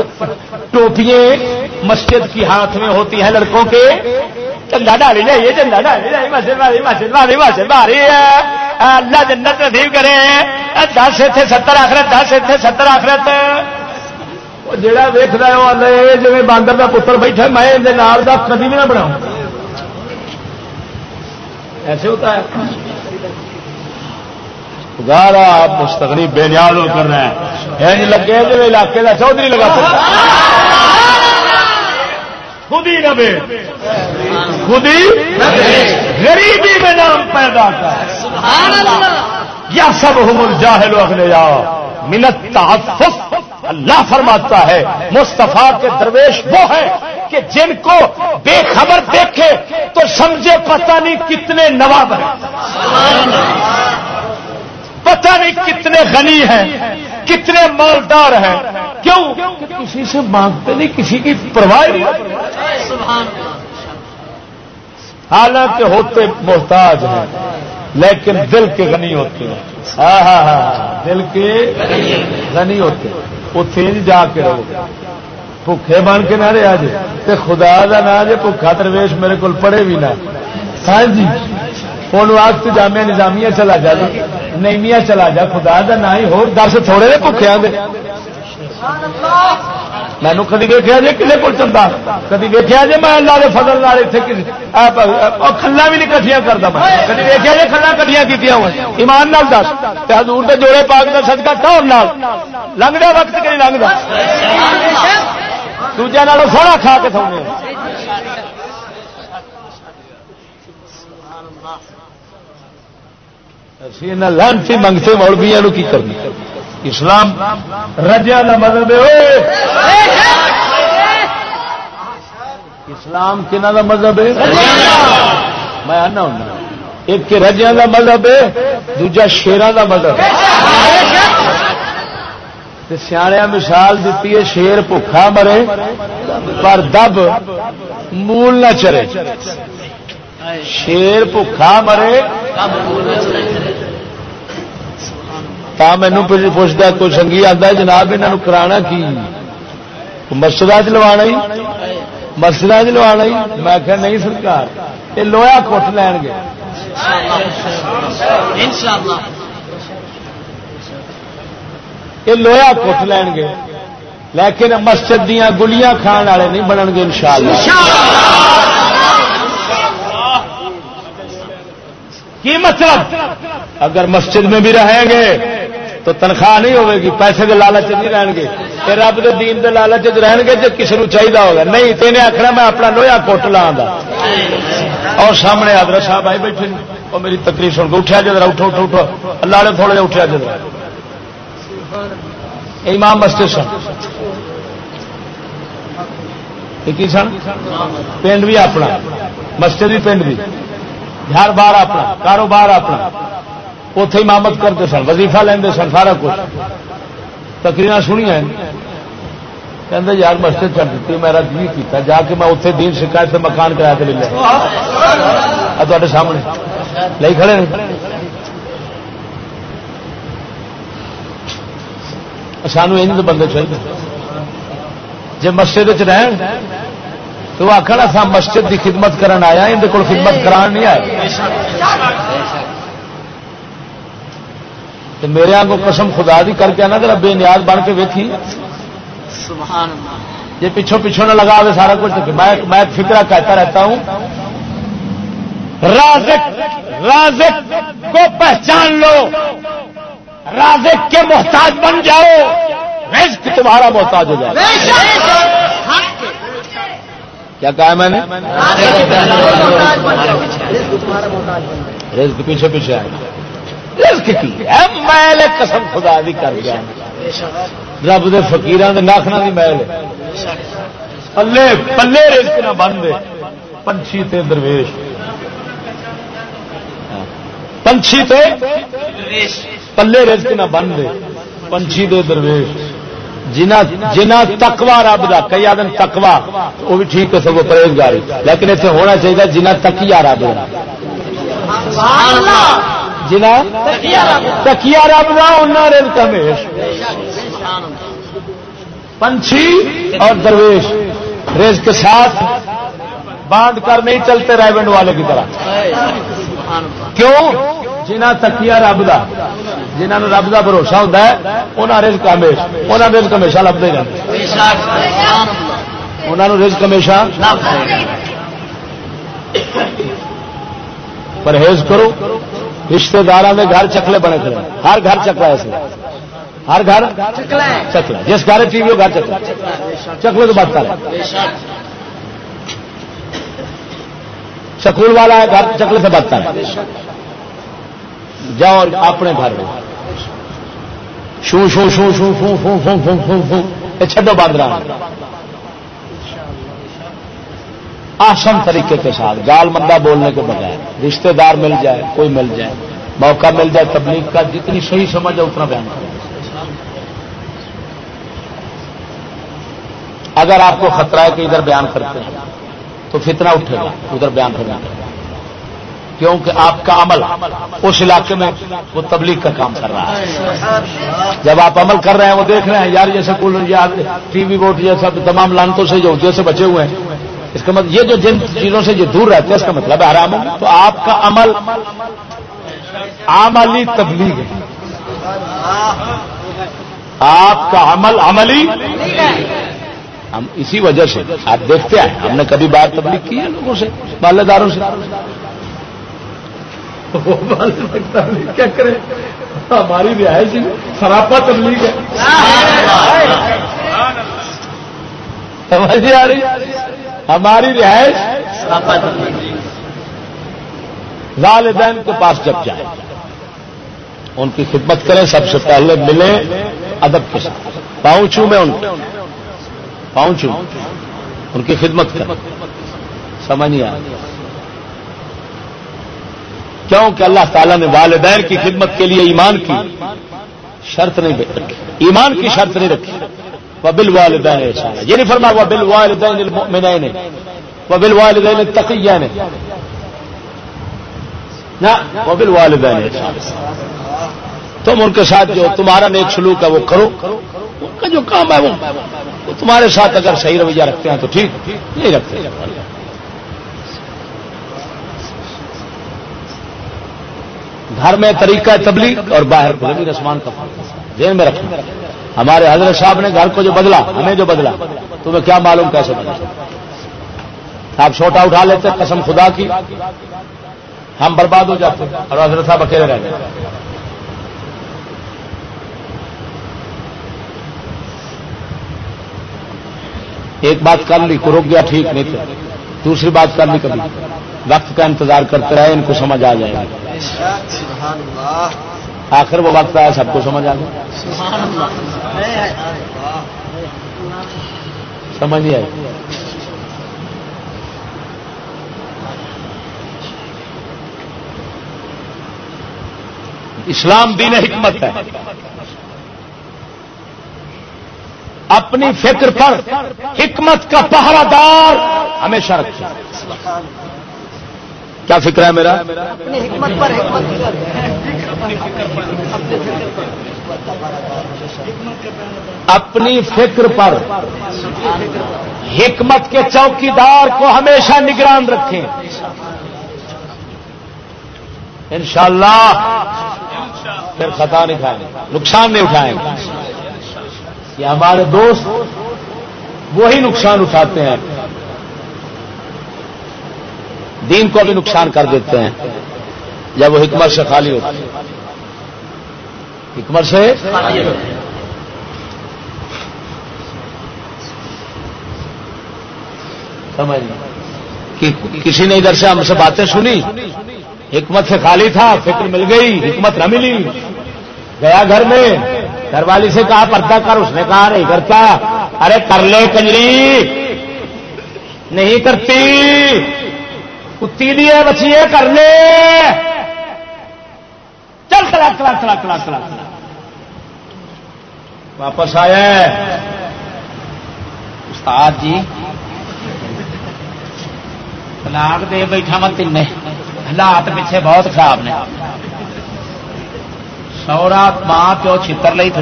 ٹوپیاں مسجد کی ہاتھ میں ہوتی ہیں لڑکوں کے۔ چندا ڈالی جائیے چندا ڈالی جائیے مسجد ماری مسجد مسجد اللہ جنت نصیب کرے۔ دس اتنے ستر آخرت، دس اتنے ستر آخرت۔ جہا ویختا ہے جی باندر کا پتر بیٹھا میں کدی بھی نہ بناؤں۔ ایسے ہوتا ہے۔ گارا آپ مستقری بے نیاز ہو کر رہے ہیں۔ لگے جی علاقے کا چودھری لگا خود ہی نہ خود ہی غریبی میں نام پیدا کر۔ یا سب حمل جاہل اگلے یا منت تحفظ اللہ فرماتا ہے مستفا کے درویش وہ ہے کہ جن کو بے خبر دیکھے تو سمجھے پتہ نہیں کتنے نواب ہیں۔ پتہ نہیں کتنے غنی ہیں، کتنے مالدار ہیں۔ کیوں؟ کسی سے مانگتے نہیں، کسی کی پرواہ حالانکہ ہوتے محتاج ہیں، لیکن دل کے غنی ہوتے ہیں۔ ہاں ہاں ہاں دل کے غنی ہوتے اتنے جا کے رہو۔ بھوکھے بن کے نہ رہا جی خدا کا نا جی بھوکھا درویش میرے کو پڑے بھی نہ۔ ہاں جی۔ ہوں آج تو جامع نظامیہ چلا جا نیمیا چلا جا خدا کا نہ ہی ہو دس تھوڑے بھوکھیا دے مینو کدی ویکیا جی کسی کو چلتا کدی ویکیا جی میں اللہ کے فضل کھلا بھی نہیں کٹیا کرتا میں کدی ویکیا جی کھلا کٹیا کی ایمان نال دس حضور کے جوڑے پاک کا سدکا ٹور لنگتا وقت کہ لنگتا دوجے نالوں سونا کھا کے سونے لانچی منگتے مولبیا کی کرنی؟ اسلام رجیا کا مطلب اسلام کہنا کا مذہب ہے؟ میں آنا ہوں، ایک رجیا کا مذہب ہے، دوجا شیران کا مذہب ہے۔ سیا مثال دیتی ہے، شیر بھوکھا مرے، پر دب مول نہ چرے۔ شیر بھوکھا مرے مینو پوچھتا کوئی سنگھی آتا جناب یہاں کرا کی؟ مسجد چ لوا مسجد چ لوا میں نہیں سرکار یہ لویا کٹ لین گے۔ یہ لویا کٹ لین گے۔ لیکن مسجد دیا گلیاں کھان والے نہیں بنن گے ان شاء اللہ کی مطلب؟ اگر مسجد میں بھی رہیں گے تو تنخواہ نہیں ہوگی پیسے کے لالچ نہیں رہن گے رب کے دین کے لالچ رہن گے جو کسی کو چاہیے ہوگا۔ نہیں تین آخر میں اپنا لوہا کوٹ لا اور سامنے آدر صاحب آئی بیٹھے اور میری تکلیف سن کے اٹھا جدرا اٹھو اٹھو اٹھو۔ اللہ نے تھوڑے اٹھا جدرا امام مسجد سن۔ سن؟ پنڈ بھی اپنا۔ مسجد بھی پنڈ بھی۔ گھر بار اپنا، کاروبار اپنا۔ اتے امامت کرتے سن، وظیفہ لیندے سن، سارا کچھ۔ تقریر سنیا کہ یار مسجد چل دیتی میرا جی کیتا۔ جا کے میں اتنے دین شکایت مکان کرا کے لے لیا تے سامنے۔ لے کھڑے سانو یہ بندے چاہیے جی مسجد رہن، تو آخر سا مسجد کی خدمت کرن آیا اندر کول خدمت کران نہیں آئے۔ آیا میرے آگوں قسم خدا دی کر کے آنا ذرا بے نیاز بن کے ویکھی۔ یہ پیچھوں پیچھوں نہ لگا دے سارا کچھ میں فکرہ کہتا رہتا ہوں۔ رازق رازق کو پہچان لو۔ رازق کے محتاج بن جاؤ۔ رزق تمہارا محتاج ہو جائے۔ کیا کہا میں نے؟ رزق پیچھے پیچھے آئے۔ رزق کی میل قسم خدا دی کر گیا رب دے فقیران دے ناخنا دی میل پلے پلے رزق نہ بن دے۔ پنچھی تے درویش۔ پنچھی تے پلے رزق نہ بن دے۔ پنچھی دے درویش۔ جنا تکوا رب کا کئی آدم تکوا وہ بھی ٹھیک ہے سب پرہیزگاری۔ لیکن اتنے ہونا چاہیے جنا تکیا رب جنا تکیا رب کا رزق ہمیش پنچھی اور درویش ریز کے ساتھ باندھ کر نہیں چلتے رائبنڈ والے کی طرح۔ کیوں؟ جنہ تکیا رب کا جنہوں رب کا بھروسہ ہوتا ہے انہوں رزق ہمیشہ انہوں رزق ہمیشہ لبتے گا انہوں رزق ہمیشہ پرہیز کرو۔ رشتے دار کے گھر چکلے بنے کھڑے ہر گھر چکلا ایسے ہر گھر چکلا جس گھر ٹی وی گھر چکلا چکلے تو بات کر سکول والا ہے گھر چکلے سے بات کر جاؤ اور اپنے گھر میں شو شو شو شو فو فو فو فو فو فو یہ چڈو باندرا آسن طریقے کے ساتھ گال مندہ بولنے کے بجائے رشتہ دار مل جائے، کوئی مل جائے، موقع مل جائے تبلیغ کا، جتنی صحیح سمجھ ہے اتنا بیان کریں۔ اگر آپ کو خطرہ ہے کہ ادھر بیان کرتے ہیں، تو فتنہ اٹھے گا، ادھر بیان کرنا کیونکہ آپ کا عمل اس علاقے میں وہ تبلیغ کا کام کر رہا ہے۔ جب آپ عمل کر رہے ہیں، وہ دیکھ رہے ہیں، یار جیسے کولر یا ٹی وی ووٹ یہ سب تمام لانتوں سے جو، جیسے بچے ہوئے ہیں اس کا مطلب یہ جو جن چیزوں سے یہ دور رہتے ہیں اس کا مطلب ہے حرام تو آپ کا عمل عملی تبلیغ ہے۔ آپ کا عمل عملی ہم اسی وجہ سے آپ دیکھتے ہیں۔ ہم نے کبھی بار تبلیغ کی ہے لوگوں سے بالے داروں سے۔ کیا کرے ہماری رہائش سراپا تبلیغ ہے۔ سمجھ آ رہی؟ ہماری رہائش والدین کے پاس جب جائے ان کی خدمت کریں سب سے پہلے ملے ادب کے ساتھ۔ پہنچوں میں ان پہنچوں۔ ان کی خدمت کریں۔ سمجھ نہیں کیوں کہ اللہ تعالیٰ نے والدین کی خدمت کے لیے ایمان کی شرط نہیں رکھی۔ ایمان کی شرط نہیں رکھی۔ بل والدین یہ نہیں فرما وہ بل والدین وہ بل والدین تقیہ نے وہ بل والدین تم ان کے ساتھ جو تمہارا نیک سلوک ہے وہ کرو۔ ان کا جو کام ہے وہ تمہارے ساتھ اگر صحیح رویہ رکھتے ہیں تو ٹھیک، نہیں رکھتے۔ گھر میں طریقہ تبلیغ اور باہر زمین کا فرق ذہن میں رکھنا۔ ہمارے حضرت صاحب نے گھر کو جو بدلا، ہمیں جو بدلا۔ تمہیں کیا معلوم کیسے بدلا؟ آپ چھوٹا اٹھا لیتے، قسم خدا کی۔ ہم برباد ہو جاتے اور حضرت صاحب اکیلے رہ جاتے۔ ایک بات کر لی کو رک گیا، ٹھیک نہیں تھا دوسری بات کر لی کبھی۔ وقت کا انتظار کرتے رہے، ان کو سمجھ آ جائے۔ گا آخر وہ وقت آیا، سب کو سمجھ آ گیا۔ سمجھ نہیں آئی۔ اسلام دین حکمت ہے۔ اپنی فکر پر حکمت کا پہرا دار ہمیشہ رکھے کیا فکر ہے میرا؟ اپنی فکر پر۔ حکمت کے چوکی دار کو ہمیشہ نگران رکھیں۔ انشاءاللہ۔ پھر خطا نہیں کھائیں گے۔ نقصان نہیں اٹھائیں گے۔ کہ ہمارے دوست وہی نقصان اٹھاتے ہیں۔ دین کو بھی نقصان کر دیتے ہیں۔ جب وہ حکمت سے خالی ہوتے ہیں۔ حکمت سے سمجھ کسی نے ادھر سے ہم سے باتیں سنی۔ حکمت سے خالی تھا، فکر مل گئی، حکمت نہ ملی۔ گیا گھر میں۔ گھر والی سے کہا، پردہ کر۔ اس نے کہا، نہیں کرتا۔ ارے کر لے کنجری۔ نہیں کرتی۔ کتی لیے بچیے کر لے۔ چل کلا کلا کلا کلا کلا واپس آیا استاد جی طلاق دے بیٹھا میں تین۔ حالات پیچھے بہت خراب نے۔ سورا ماں پیو چھتر لی تھے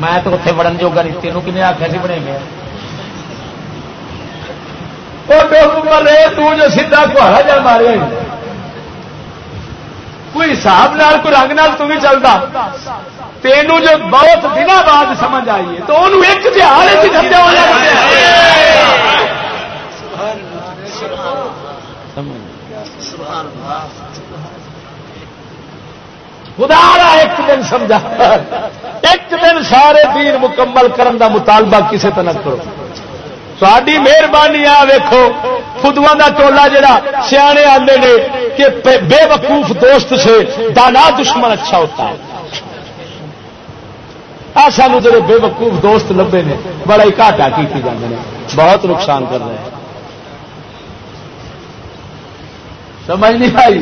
میں تو اتنے بڑن جوگا نہیں تینوں کن آخیا سی بنے گیا جو سیدا کہا جا مارے کوئی حساب نال کوئی رنگ نال تو بھی چلتا تینوں جو بہت دن بعد سمجھ آئی ہے تو انہوں ایک تہار خدا ایک دن سمجھا ایک دن سارے دین مکمل کرن دا مطالبہ کسی طرح کرو ساری مہربانی آ ویکو خدو کا ٹولا جڑا سیانے آتے نے کہ بے وقوف دوست سے دانا دشمن اچھا ہوتا ہے۔ سانو جڑے بے وقوف دوست لبے نے، بڑا ہی گھاٹا کی جاتے ہیں بہت نقصان کر رہے ہیں۔ سمجھ نہیں آئی؟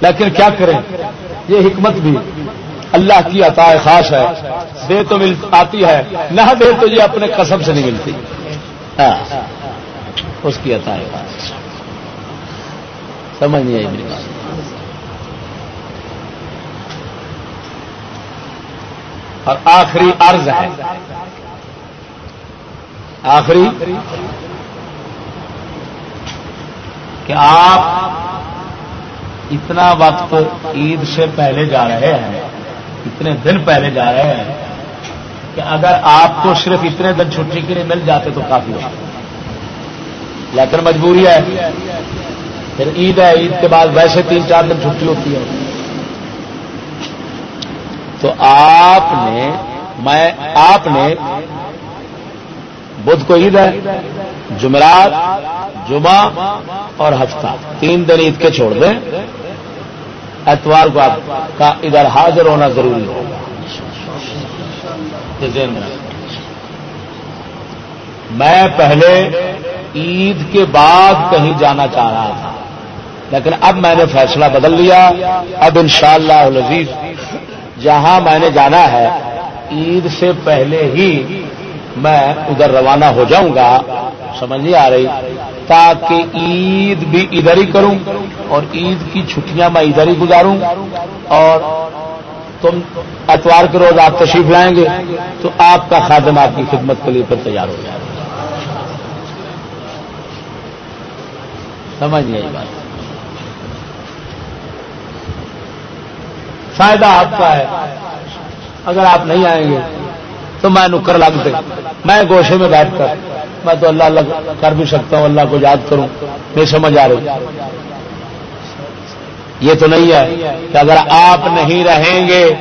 لیکن کیا کریں؟ یہ حکمت بھی اللہ کی عطا خاص ہے۔ دے تو مل آتی ہے، نہ دے تو یہ اپنے قسم سے نہیں ملتی۔ ہاں۔ اس کی عطا خاص سمجھ نہیں آئی میری بات۔ اور آخری عرض ہے۔ آخری کہ آپ اتنا وقت عید سے پہلے جا رہے ہیں۔ اتنے دن پہلے جا رہے ہیں کہ اگر آپ کو صرف اتنے دن چھٹی کے لیے مل جاتے تو کافی ہو لیکن مجبوری ہے۔ پھر عید ہے، عید کے بعد ویسے تین چار دن چھٹی ہوتی ہے۔ تو آپ نے، میں، آپ نے بدھ کو عید ہے، جمعرات، جمعہ اور ہفتہ۔ تین دن عید کے چھوڑ دیں۔ اتوار کو آپ کا ادھر حاضر ہونا ضروری ہوگا۔ میں پہلے عید کے بعد کہیں جانا چاہ رہا تھا، لیکن اب میں نے فیصلہ بدل لیا۔ اب انشاءاللہ شاء اللہ جہاں میں نے جانا ہے، عید سے پہلے ہی میں ادھر روانہ ہو جاؤں گا۔ سمجھ نہیں آ رہی؟ تاکہ عید بھی ادھر ہی کروں اور عید کی چھٹیاں میں ادھر ہی گزاروں اور تم اتوار کے روز آپ تشریف لائیں گے تو آپ کا خادم آپ کی خدمت کے لیے پھر تیار ہو جائے گا۔ سمجھ نہیں بات۔ فائدہ آپ کا ہے۔ اگر آپ نہیں آئیں گے تو میں نکر لگ دے۔ میں گوشے میں بیٹھ کر میں تو اللہ اللہ کر بھی سکتا ہوں، اللہ کو یاد کروں۔ نہیں سمجھ آ رہی۔ یہ تو نہیں ہے کہ اگر آپ نہیں رہیں گے،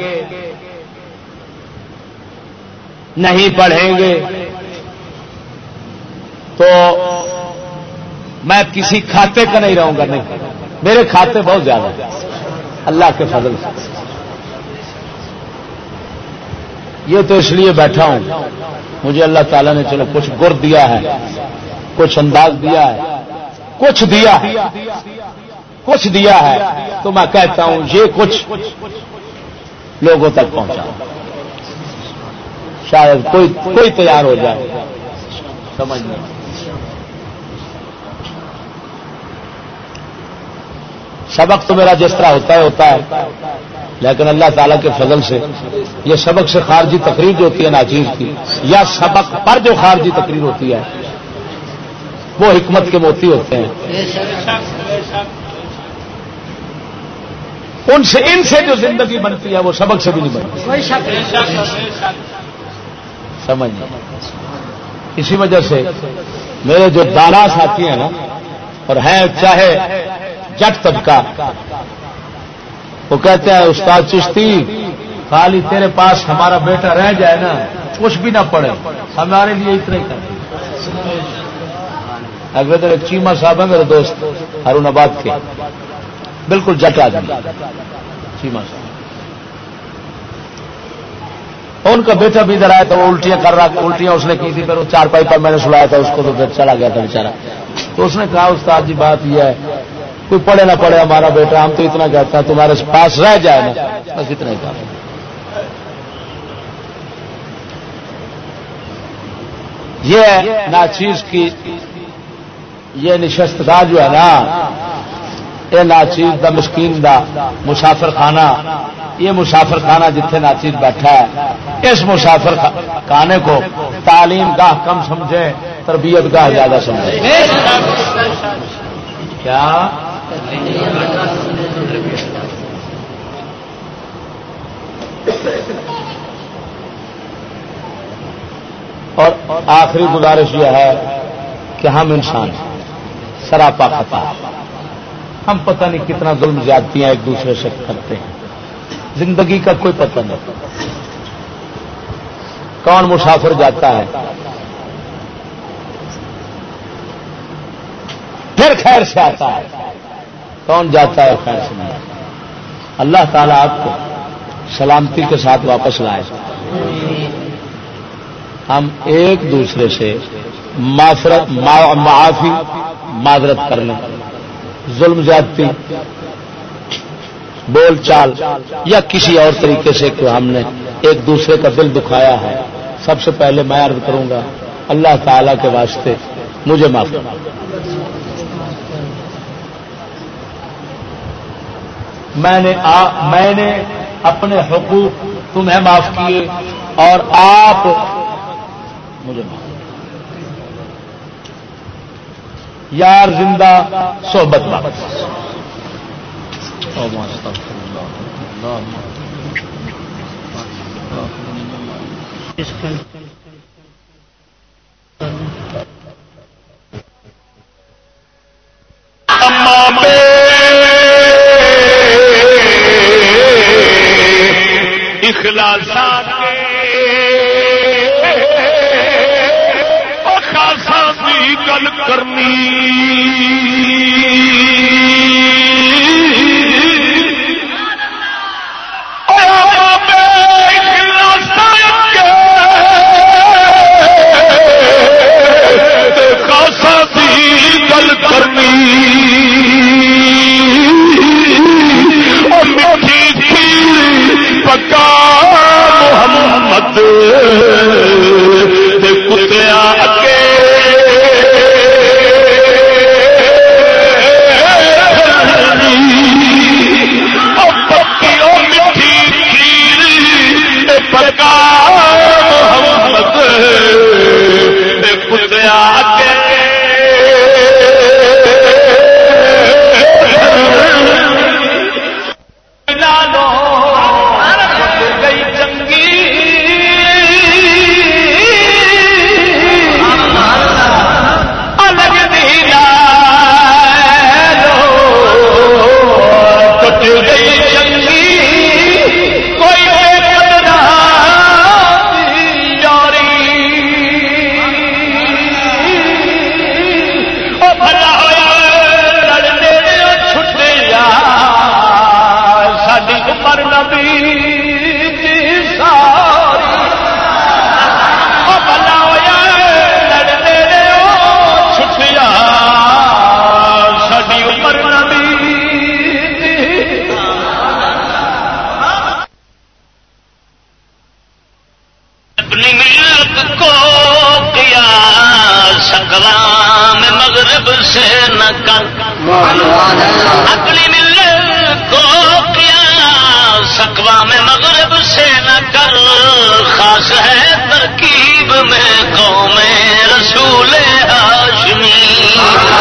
نہیں پڑھیں گے، تو میں کسی کھاتے کا نہیں رہوں گا، نہیں۔ میرے کھاتے بہت زیادہ ہیں۔ اللہ کے فضل سے۔ یہ تو اس لیے بیٹھا ہوں۔ مجھے اللہ تعالیٰ نے چلو کچھ گر دیا ہے، کچھ انداز دیا ہے۔ کچھ دیا ہے۔ کچھ دیا ہے۔ تو میں کہتا ہوں، یہ کچھ لوگوں تک پہنچا۔ شاید کوئی کوئی تیار ہو جائے۔ سمجھ نہیں۔ سبق تو میرا جس طرح ہوتا ہے ہوتا ہے۔ لیکن اللہ تعالیٰ کے فضل سے یہ سبق سے خارجی تقریر جو ہوتی ہے ناچیز کی، یا سبق پر جو خارجی تقریر ہوتی ہے، وہ حکمت کے موتی ہوتے ہیں۔ ان سے ان سے جو زندگی بنتی ہے، وہ سبق سے بھی نہیں بنتی۔ سمجھ اسی وجہ سے میرے جو دانا ساتھی ہیں نا، اور ہیں چاہے جٹ طبقہ وہ کہتے ہیں، استاد چشتی، خالی تیرے پاس ہمارا بیٹا رہ جائے نا، کچھ بھی نہ پڑے ہمارے لیے اتنا ہی کرتے ایک چیما صاحب ہے میرے دوست ہرون آباد کے۔ بالکل جٹ آدمی۔ چیما صاحب۔ ان کا بیٹا بھی ادھر آیا تھا، وہ الٹیاں کر رہا، الٹیاں اس نے کی تھی، پھر وہ چار پائی پر میں نے سلایا تھا، اس کو تو پھر چلا گیا تھا بےچارا تو اس نے کہا، استاد جی بات یہ ہے کوئی پڑھے نہ پڑھے ہمارا بیٹا ہم تو اتنا کہتے ہیں تمہارے پاس رہ جائے نا بس اتنا ہی کام یہ ناچیز کی یہ نشستگاہ جو ہے نا یہ ناچیز دا مسکین دا مسافر خانہ یہ مسافر خانہ جتنے ناچیز بیٹھا ہے اس مسافر خانے کو تعلیم گاہ کم سمجھے تربیت گاہ زیادہ سمجھے۔ کیا؟ اور آخری گزارش یہ ہے کہ ہم انسان سراپا خطا ہم پتہ نہیں کتنا ظلم زیادتیاں ایک دوسرے سے کرتے ہیں۔ زندگی کا کوئی پتہ نہیں۔ کون مسافر جاتا ہے؟ پھر خیر سے آتا ہے۔ کون جاتا ہے خیر سے اللہ تعالیٰ آپ کو سلامتی کے ساتھ واپس لائے۔ ہم ایک دوسرے سے معافرت معافی، معذرت کر لیں۔ ظلم، زیادتی، بول چال یا کسی اور طریقے سے کہ ہم نے ایک دوسرے کا دل دکھایا ہے۔ سب سے پہلے میں عرض کروں گا، اللہ تعالی کے واسطے مجھے معاف کرنا میں نے میں نے اپنے حقوق تمہیں معاف کیے اور آپ مجھے معاف یار زندہ صحبت بات اخلاصات خاصا بھی گل کرنی۔ خاصا بھی گل کرنی۔ کا محمد کتیا اکے پرکار محمد۔ کتیا قوم رسول ہاشمی